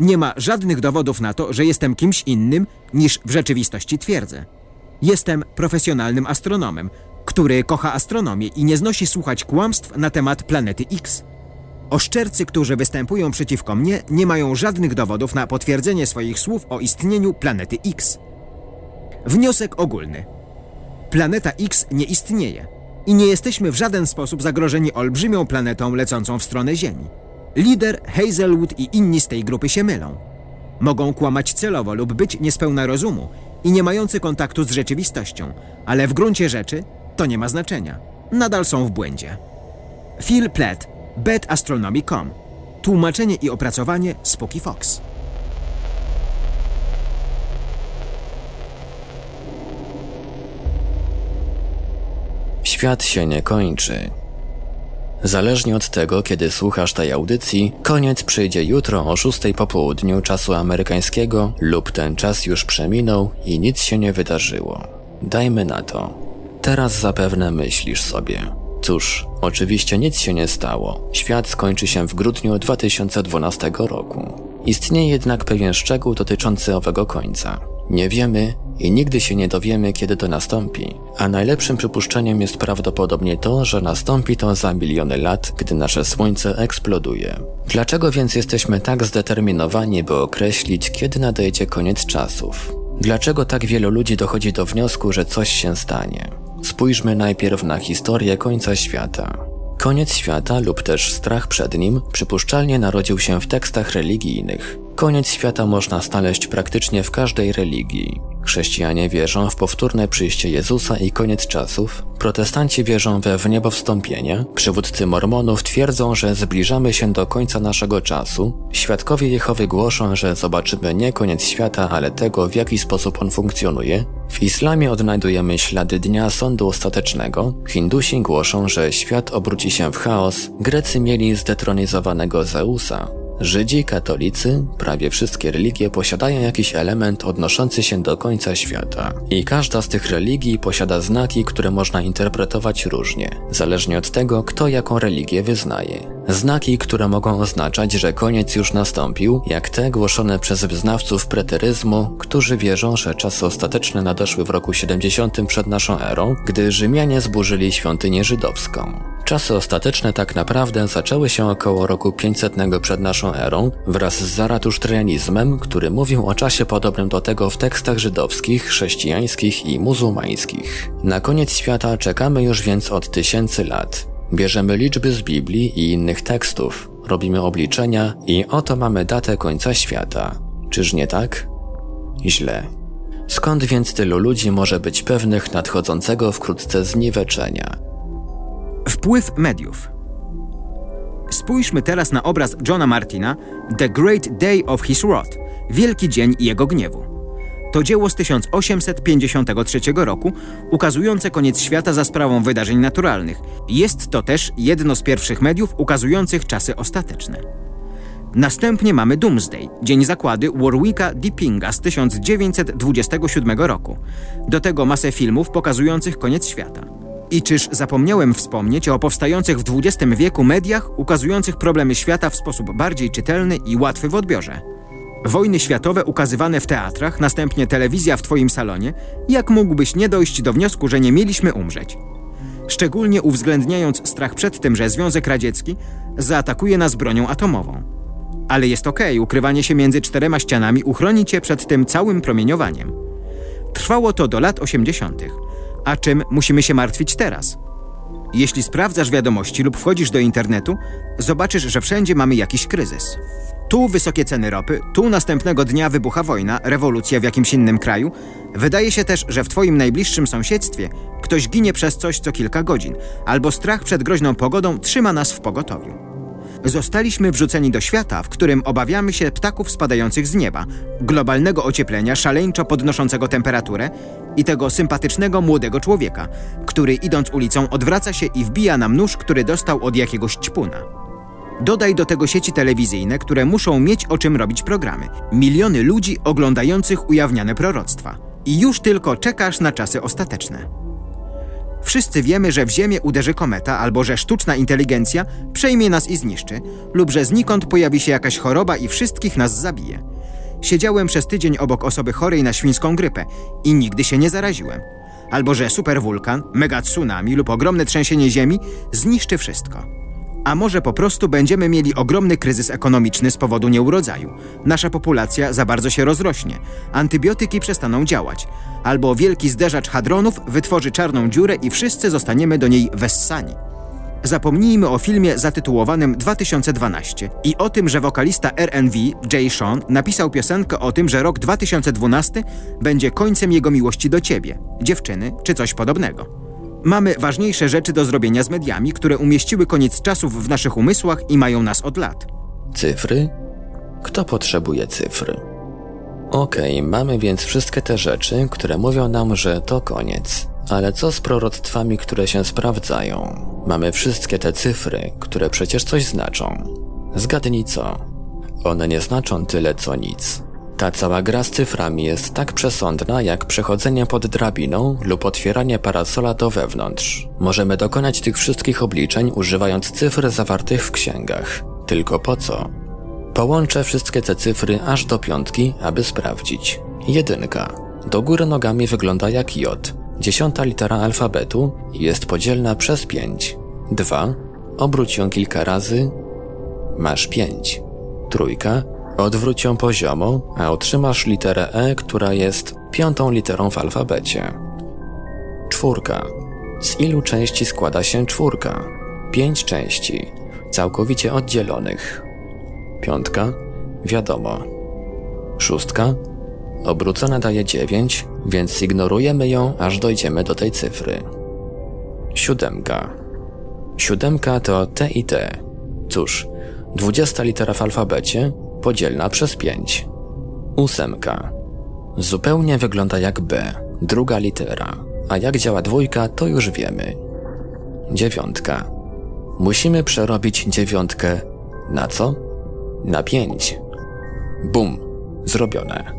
Nie ma żadnych dowodów na to, że jestem kimś innym niż w rzeczywistości twierdzę. Jestem profesjonalnym astronomem, który kocha astronomię i nie znosi słuchać kłamstw na temat planety X. Oszczercy, którzy występują przeciwko mnie, nie mają żadnych dowodów na potwierdzenie swoich słów o istnieniu planety X. Wniosek ogólny. Planeta X nie istnieje i nie jesteśmy w żaden sposób zagrożeni olbrzymią planetą lecącą w stronę Ziemi. Lider, Hazelwood i inni z tej grupy się mylą. Mogą kłamać celowo lub być niespełna rozumu i nie mający kontaktu z rzeczywistością, ale w gruncie rzeczy to nie ma znaczenia. Nadal są w błędzie. Phil Platt, betastronomy.com. Tłumaczenie i opracowanie Spooky Fox. Świat się nie kończy. Zależnie od tego, kiedy słuchasz tej audycji, koniec przyjdzie jutro o 6 po południu czasu amerykańskiego lub ten czas już przeminął i nic się nie wydarzyło. Dajmy na to. Teraz zapewne myślisz sobie. Cóż, oczywiście nic się nie stało. Świat skończy się w grudniu 2012 roku. Istnieje jednak pewien szczegół dotyczący owego końca. Nie wiemy i nigdy się nie dowiemy, kiedy to nastąpi, a najlepszym przypuszczeniem jest prawdopodobnie to, że nastąpi to za miliony lat, gdy nasze Słońce eksploduje. Dlaczego więc jesteśmy tak zdeterminowani, by określić, kiedy nadejdzie koniec czasów? Dlaczego tak wielu ludzi dochodzi do wniosku, że coś się stanie? Spójrzmy najpierw na historię końca świata. Koniec świata lub też strach przed nim przypuszczalnie narodził się w tekstach religijnych. Koniec świata można znaleźć praktycznie w każdej religii. Chrześcijanie wierzą w powtórne przyjście Jezusa i koniec czasów, protestanci wierzą we wniebowstąpienie, przywódcy mormonów twierdzą, że zbliżamy się do końca naszego czasu, świadkowie Jehowy głoszą, że zobaczymy nie koniec świata, ale tego, w jaki sposób on funkcjonuje. W islamie odnajdujemy ślady dnia sądu ostatecznego, Hindusi głoszą, że świat obróci się w chaos, Grecy mieli zdetronizowanego Zeusa, Żydzi, katolicy, prawie wszystkie religie posiadają jakiś element odnoszący się do końca świata. I każda z tych religii posiada znaki, które można interpretować różnie, zależnie od tego, kto jaką religię wyznaje. Znaki, które mogą oznaczać, że koniec już nastąpił, jak te głoszone przez wyznawców preteryzmu, którzy wierzą, że czasy ostateczne nadeszły w roku 70 przed naszą erą, gdy Rzymianie zburzyli świątynię żydowską. Czasy ostateczne tak naprawdę zaczęły się około roku 500 przed naszą erą wraz z zaratusztrianizmem, który mówił o czasie podobnym do tego w tekstach żydowskich, chrześcijańskich i muzułmańskich. Na koniec świata czekamy już więc od tysięcy lat. Bierzemy liczby z Biblii i innych tekstów, robimy obliczenia i oto mamy datę końca świata. Czyż nie tak? Źle. Skąd więc tylu ludzi może być pewnych nadchodzącego wkrótce zniweczenia? Wpływ mediów. Spójrzmy teraz na obraz Johna Martina The Great Day of His Wrath Wielki Dzień Jego Gniewu. To dzieło z 1853 roku, ukazujące koniec świata za sprawą wydarzeń naturalnych. Jest to też jedno z pierwszych mediów ukazujących czasy ostateczne. Następnie mamy Doomsday, dzień zakłady Warwicka Deepinga z 1927 roku. Do tego masę filmów pokazujących koniec świata. I czyż zapomniałem wspomnieć o powstających w XX wieku mediach ukazujących problemy świata w sposób bardziej czytelny i łatwy w odbiorze? Wojny światowe ukazywane w teatrach, następnie telewizja w Twoim salonie. Jak mógłbyś nie dojść do wniosku, że nie mieliśmy umrzeć? Szczególnie uwzględniając strach przed tym, że Związek Radziecki zaatakuje nas bronią atomową. Ale jest okej, okay, ukrywanie się między czterema ścianami uchroni cię przed tym całym promieniowaniem. Trwało to do lat 80. A czym musimy się martwić teraz? Jeśli sprawdzasz wiadomości lub wchodzisz do internetu, zobaczysz, że wszędzie mamy jakiś kryzys. Tu wysokie ceny ropy, tu następnego dnia wybucha wojna, rewolucja w jakimś innym kraju. Wydaje się też, że w Twoim najbliższym sąsiedztwie ktoś ginie przez coś co kilka godzin, albo strach przed groźną pogodą trzyma nas w pogotowiu. Zostaliśmy wrzuceni do świata, w którym obawiamy się ptaków spadających z nieba, globalnego ocieplenia szaleńczo podnoszącego temperaturę i tego sympatycznego młodego człowieka, który idąc ulicą odwraca się i wbija nam nóż, który dostał od jakiegoś ćpuna. Dodaj do tego sieci telewizyjne, które muszą mieć o czym robić programy. Miliony ludzi oglądających ujawniane proroctwa. I już tylko czekasz na czasy ostateczne. Wszyscy wiemy, że w Ziemię uderzy kometa, albo że sztuczna inteligencja przejmie nas i zniszczy, lub że znikąd pojawi się jakaś choroba i wszystkich nas zabije. Siedziałem przez tydzień obok osoby chorej na świńską grypę i nigdy się nie zaraziłem. Albo że superwulkan, mega tsunami lub ogromne trzęsienie ziemi zniszczy wszystko. A może po prostu będziemy mieli ogromny kryzys ekonomiczny z powodu nieurodzaju. Nasza populacja za bardzo się rozrośnie, antybiotyki przestaną działać, albo wielki zderzacz hadronów wytworzy czarną dziurę i wszyscy zostaniemy do niej wessani. Zapomnijmy o filmie zatytułowanym 2012 i o tym, że wokalista RNV Jay Sean napisał piosenkę o tym, że rok 2012 będzie końcem jego miłości do ciebie, dziewczyny czy coś podobnego. Mamy ważniejsze rzeczy do zrobienia z mediami, które umieściły koniec czasów w naszych umysłach i mają nas od lat. Cyfry? Kto potrzebuje cyfry? Okej, okay, mamy więc wszystkie te rzeczy, które mówią nam, że to koniec. Ale co z proroctwami, które się sprawdzają? Mamy wszystkie te cyfry, które przecież coś znaczą. Zgadnij co? One nie znaczą tyle co nic. Ta cała gra z cyframi jest tak przesądna jak przechodzenie pod drabiną lub otwieranie parasola do wewnątrz. Możemy dokonać tych wszystkich obliczeń używając cyfr zawartych w księgach. Tylko po co? Połączę wszystkie te cyfry aż do piątki, aby sprawdzić. Jedynka. Do góry nogami wygląda jak J. Dziesiąta litera alfabetu jest podzielna przez pięć. Dwa. Obróć ją kilka razy. Masz pięć. Trójka Odwróć ją poziomo, a otrzymasz literę E, która jest piątą literą w alfabecie. Czwórka. Z ilu części składa się czwórka? Pięć części, całkowicie oddzielonych. Piątka? Wiadomo. Szóstka? Obrócona daje dziewięć, więc ignorujemy ją, aż dojdziemy do tej cyfry. Siódemka. Siódemka to T i T. Cóż, dwudziesta litera w alfabecie, podzielna przez 5. Ósemka. Zupełnie wygląda jak B, druga litera, a jak działa dwójka, to już wiemy. Dziewiątka. Musimy przerobić dziewiątkę na co? Na 5. Bum, zrobione.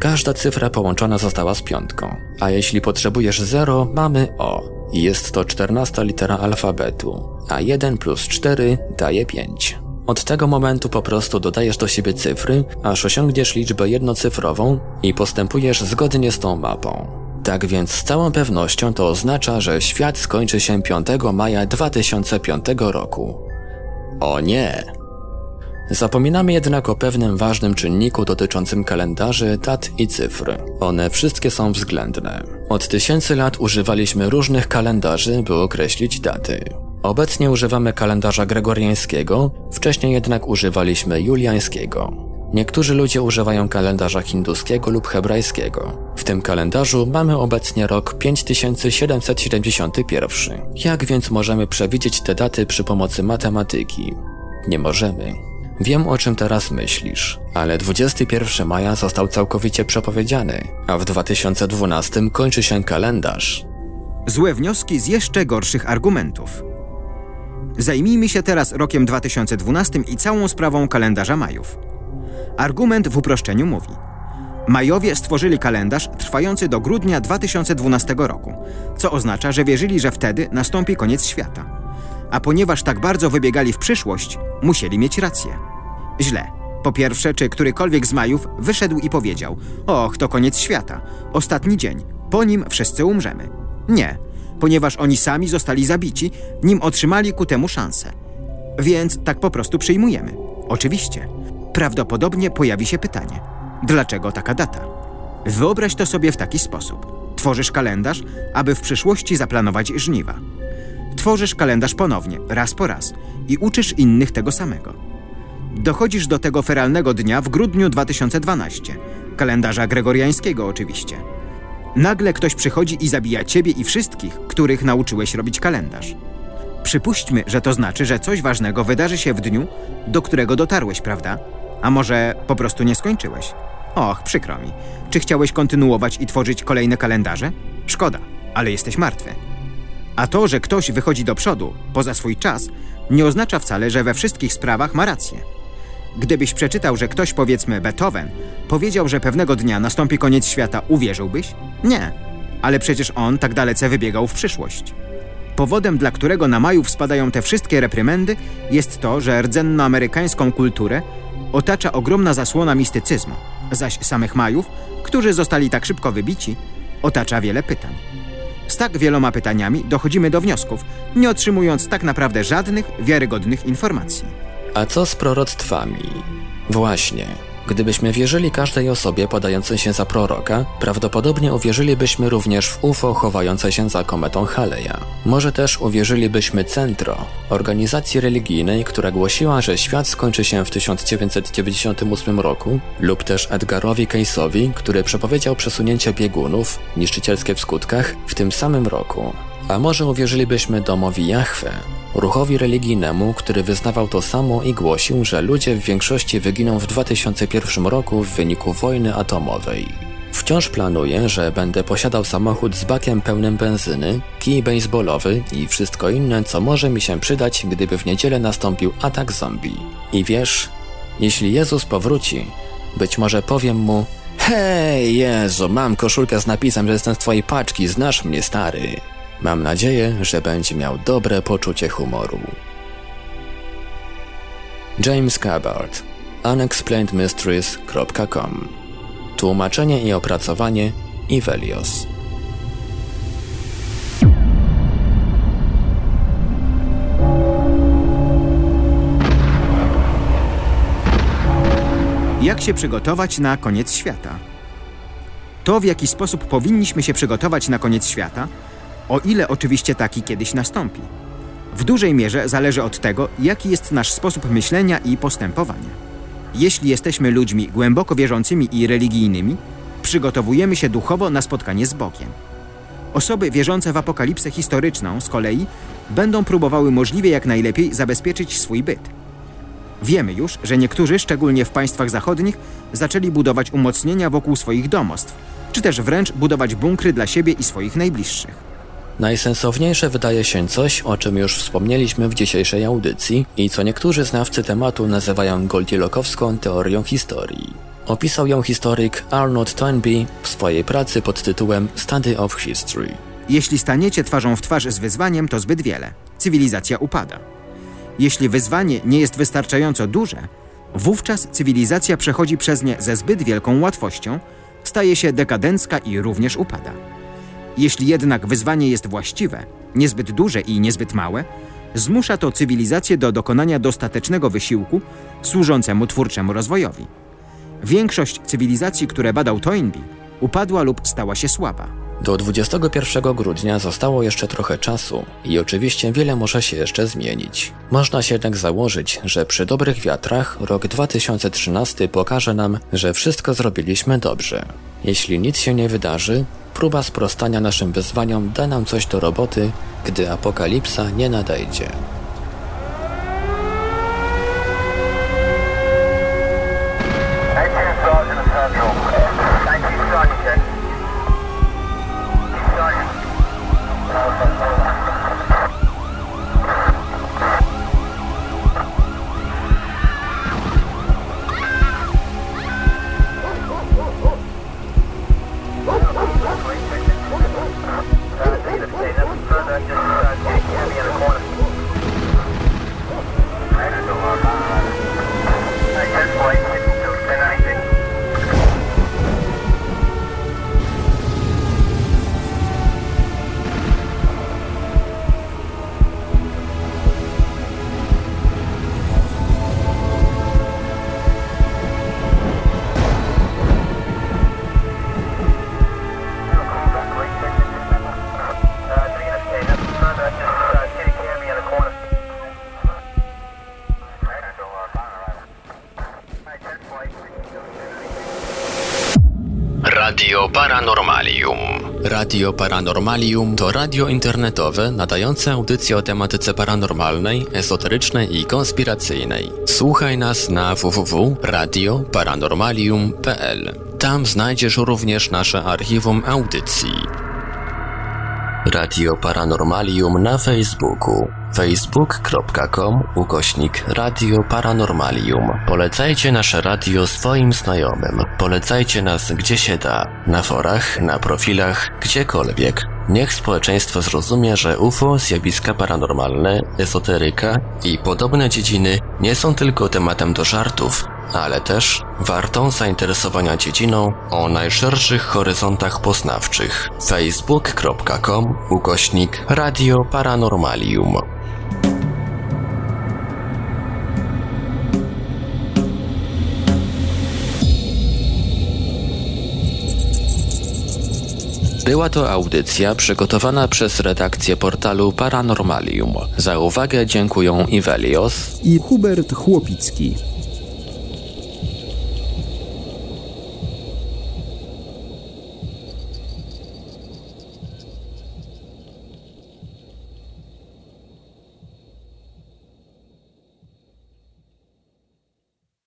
Każda cyfra połączona została z piątką, a jeśli potrzebujesz 0, mamy O. Jest to czternasta litera alfabetu, a 1 plus 4 daje 5. Od tego momentu po prostu dodajesz do siebie cyfry, aż osiągniesz liczbę jednocyfrową i postępujesz zgodnie z tą mapą. Tak więc z całą pewnością to oznacza, że świat skończy się 5 maja 2005 roku. O nie! Zapominamy jednak o pewnym ważnym czynniku dotyczącym kalendarzy, dat i cyfr. One wszystkie są względne. Od tysięcy lat używaliśmy różnych kalendarzy, by określić daty. Obecnie używamy kalendarza gregoriańskiego, wcześniej jednak używaliśmy juliańskiego. Niektórzy ludzie używają kalendarza hinduskiego lub hebrajskiego. W tym kalendarzu mamy obecnie rok 5771. Jak więc możemy przewidzieć te daty przy pomocy matematyki? Nie możemy. Wiem o czym teraz myślisz, ale 21 maja został całkowicie przepowiedziany, a w 2012 kończy się kalendarz. Złe wnioski z jeszcze gorszych argumentów. Zajmijmy się teraz rokiem 2012 i całą sprawą kalendarza Majów. Argument w uproszczeniu mówi: Majowie stworzyli kalendarz trwający do grudnia 2012 roku, co oznacza, że wierzyli, że wtedy nastąpi koniec świata. A ponieważ tak bardzo wybiegali w przyszłość, musieli mieć rację. Źle. Po pierwsze, czy którykolwiek z Majów wyszedł i powiedział: Och, to koniec świata, ostatni dzień, po nim wszyscy umrzemy. Nie, ponieważ oni sami zostali zabici, nim otrzymali ku temu szansę. Więc tak po prostu przyjmujemy. Oczywiście. Prawdopodobnie pojawi się pytanie: dlaczego taka data? Wyobraź to sobie w taki sposób. Tworzysz kalendarz, aby w przyszłości zaplanować żniwa. Tworzysz kalendarz ponownie, raz po raz i uczysz innych tego samego. Dochodzisz do tego feralnego dnia w grudniu 2012, kalendarza gregoriańskiego oczywiście. Nagle ktoś przychodzi i zabija ciebie i wszystkich, których nauczyłeś robić kalendarz. Przypuśćmy, że to znaczy, że coś ważnego wydarzy się w dniu, do którego dotarłeś, prawda? A może po prostu nie skończyłeś? Och, przykro mi. Czy chciałeś kontynuować i tworzyć kolejne kalendarze? Szkoda, ale jesteś martwy. A to, że ktoś wychodzi do przodu, poza swój czas, nie oznacza wcale, że we wszystkich sprawach ma rację. Gdybyś przeczytał, że ktoś, powiedzmy Beethoven, powiedział, że pewnego dnia nastąpi koniec świata, uwierzyłbyś? Nie. Ale przecież on tak dalece wybiegał w przyszłość. Powodem, dla którego na Majów spadają te wszystkie reprymendy, jest to, że rdzennoamerykańską kulturę otacza ogromna zasłona mistycyzmu, zaś samych Majów, którzy zostali tak szybko wybici, otacza wiele pytań. Z tak wieloma pytaniami dochodzimy do wniosków, nie otrzymując tak naprawdę żadnych wiarygodnych informacji. A co z proroctwami? Właśnie. Gdybyśmy wierzyli każdej osobie podającej się za proroka, prawdopodobnie uwierzylibyśmy również w UFO chowające się za kometą Haleja. Może też uwierzylibyśmy Centro, organizacji religijnej, która głosiła, że świat skończy się w 1998 roku, lub też Edgarowi Case'owi, który przepowiedział przesunięcie biegunów, niszczycielskie w skutkach, w tym samym roku. A może uwierzylibyśmy domowi Jahwe, ruchowi religijnemu, który wyznawał to samo i głosił, że ludzie w większości wyginą w 2001 roku w wyniku wojny atomowej. Wciąż planuję, że będę posiadał samochód z bakiem pełnym benzyny, kij baseballowy i wszystko inne, co może mi się przydać, gdyby w niedzielę nastąpił atak zombie. I wiesz, jeśli Jezus powróci, być może powiem mu Hej, Jezu, mam koszulkę z napisem, że jestem z twojej paczki, znasz mnie, stary. Mam nadzieję, że będzie miał dobre poczucie humoru. James Cabard unexplainedmysteries.com Tłumaczenie i opracowanie Ivelios Jak się przygotować na koniec świata? To, w jaki sposób powinniśmy się przygotować na koniec świata, o ile oczywiście taki kiedyś nastąpi. W dużej mierze zależy od tego, jaki jest nasz sposób myślenia i postępowania. Jeśli jesteśmy ludźmi głęboko wierzącymi i religijnymi, przygotowujemy się duchowo na spotkanie z Bogiem. Osoby wierzące w apokalipsę historyczną z kolei będą próbowały możliwie jak najlepiej zabezpieczyć swój byt. Wiemy już, że niektórzy, szczególnie w państwach zachodnich, zaczęli budować umocnienia wokół swoich domostw, czy też wręcz budować bunkry dla siebie i swoich najbliższych. Najsensowniejsze wydaje się coś, o czym już wspomnieliśmy w dzisiejszej audycji i co niektórzy znawcy tematu nazywają Goldilockowską teorią historii. Opisał ją historyk Arnold Toynbee w swojej pracy pod tytułem Study of History. Jeśli staniecie twarzą w twarz z wyzwaniem, to zbyt wiele. Cywilizacja upada. Jeśli wyzwanie nie jest wystarczająco duże, wówczas cywilizacja przechodzi przez nie ze zbyt wielką łatwością, staje się dekadencka i również upada. Jeśli jednak wyzwanie jest właściwe, niezbyt duże i niezbyt małe, zmusza to cywilizację do dokonania dostatecznego wysiłku służącemu twórczemu rozwojowi. Większość cywilizacji, które badał Toynbee, upadła lub stała się słaba. Do 21 grudnia zostało jeszcze trochę czasu i oczywiście wiele może się jeszcze zmienić. Można się jednak założyć, że przy dobrych wiatrach rok 2013 pokaże nam, że wszystko zrobiliśmy dobrze. Jeśli nic się nie wydarzy, próba sprostania naszym wyzwaniom da nam coś do roboty, gdy apokalipsa nie nadejdzie. Radio Paranormalium to radio internetowe nadające audycje o tematyce paranormalnej, esoterycznej i konspiracyjnej. Słuchaj nas na www.radioparanormalium.pl. Tam znajdziesz również nasze archiwum audycji. Radio Paranormalium na Facebooku facebook.com ukośnik Radio Paranormalium. Polecajcie nasze radio swoim znajomym. Polecajcie nas gdzie się da. Na forach, na profilach, gdziekolwiek. Niech społeczeństwo zrozumie, że UFO, zjawiska paranormalne, esoteryka i podobne dziedziny nie są tylko tematem do żartów, ale też wartą zainteresowania dziedziną o najszerszych horyzontach poznawczych. facebook.com ukośnik Radio Paranormalium. Była to audycja przygotowana przez redakcję portalu Paranormalium. Za uwagę dziękują Ivelios i Hubert Chłopicki.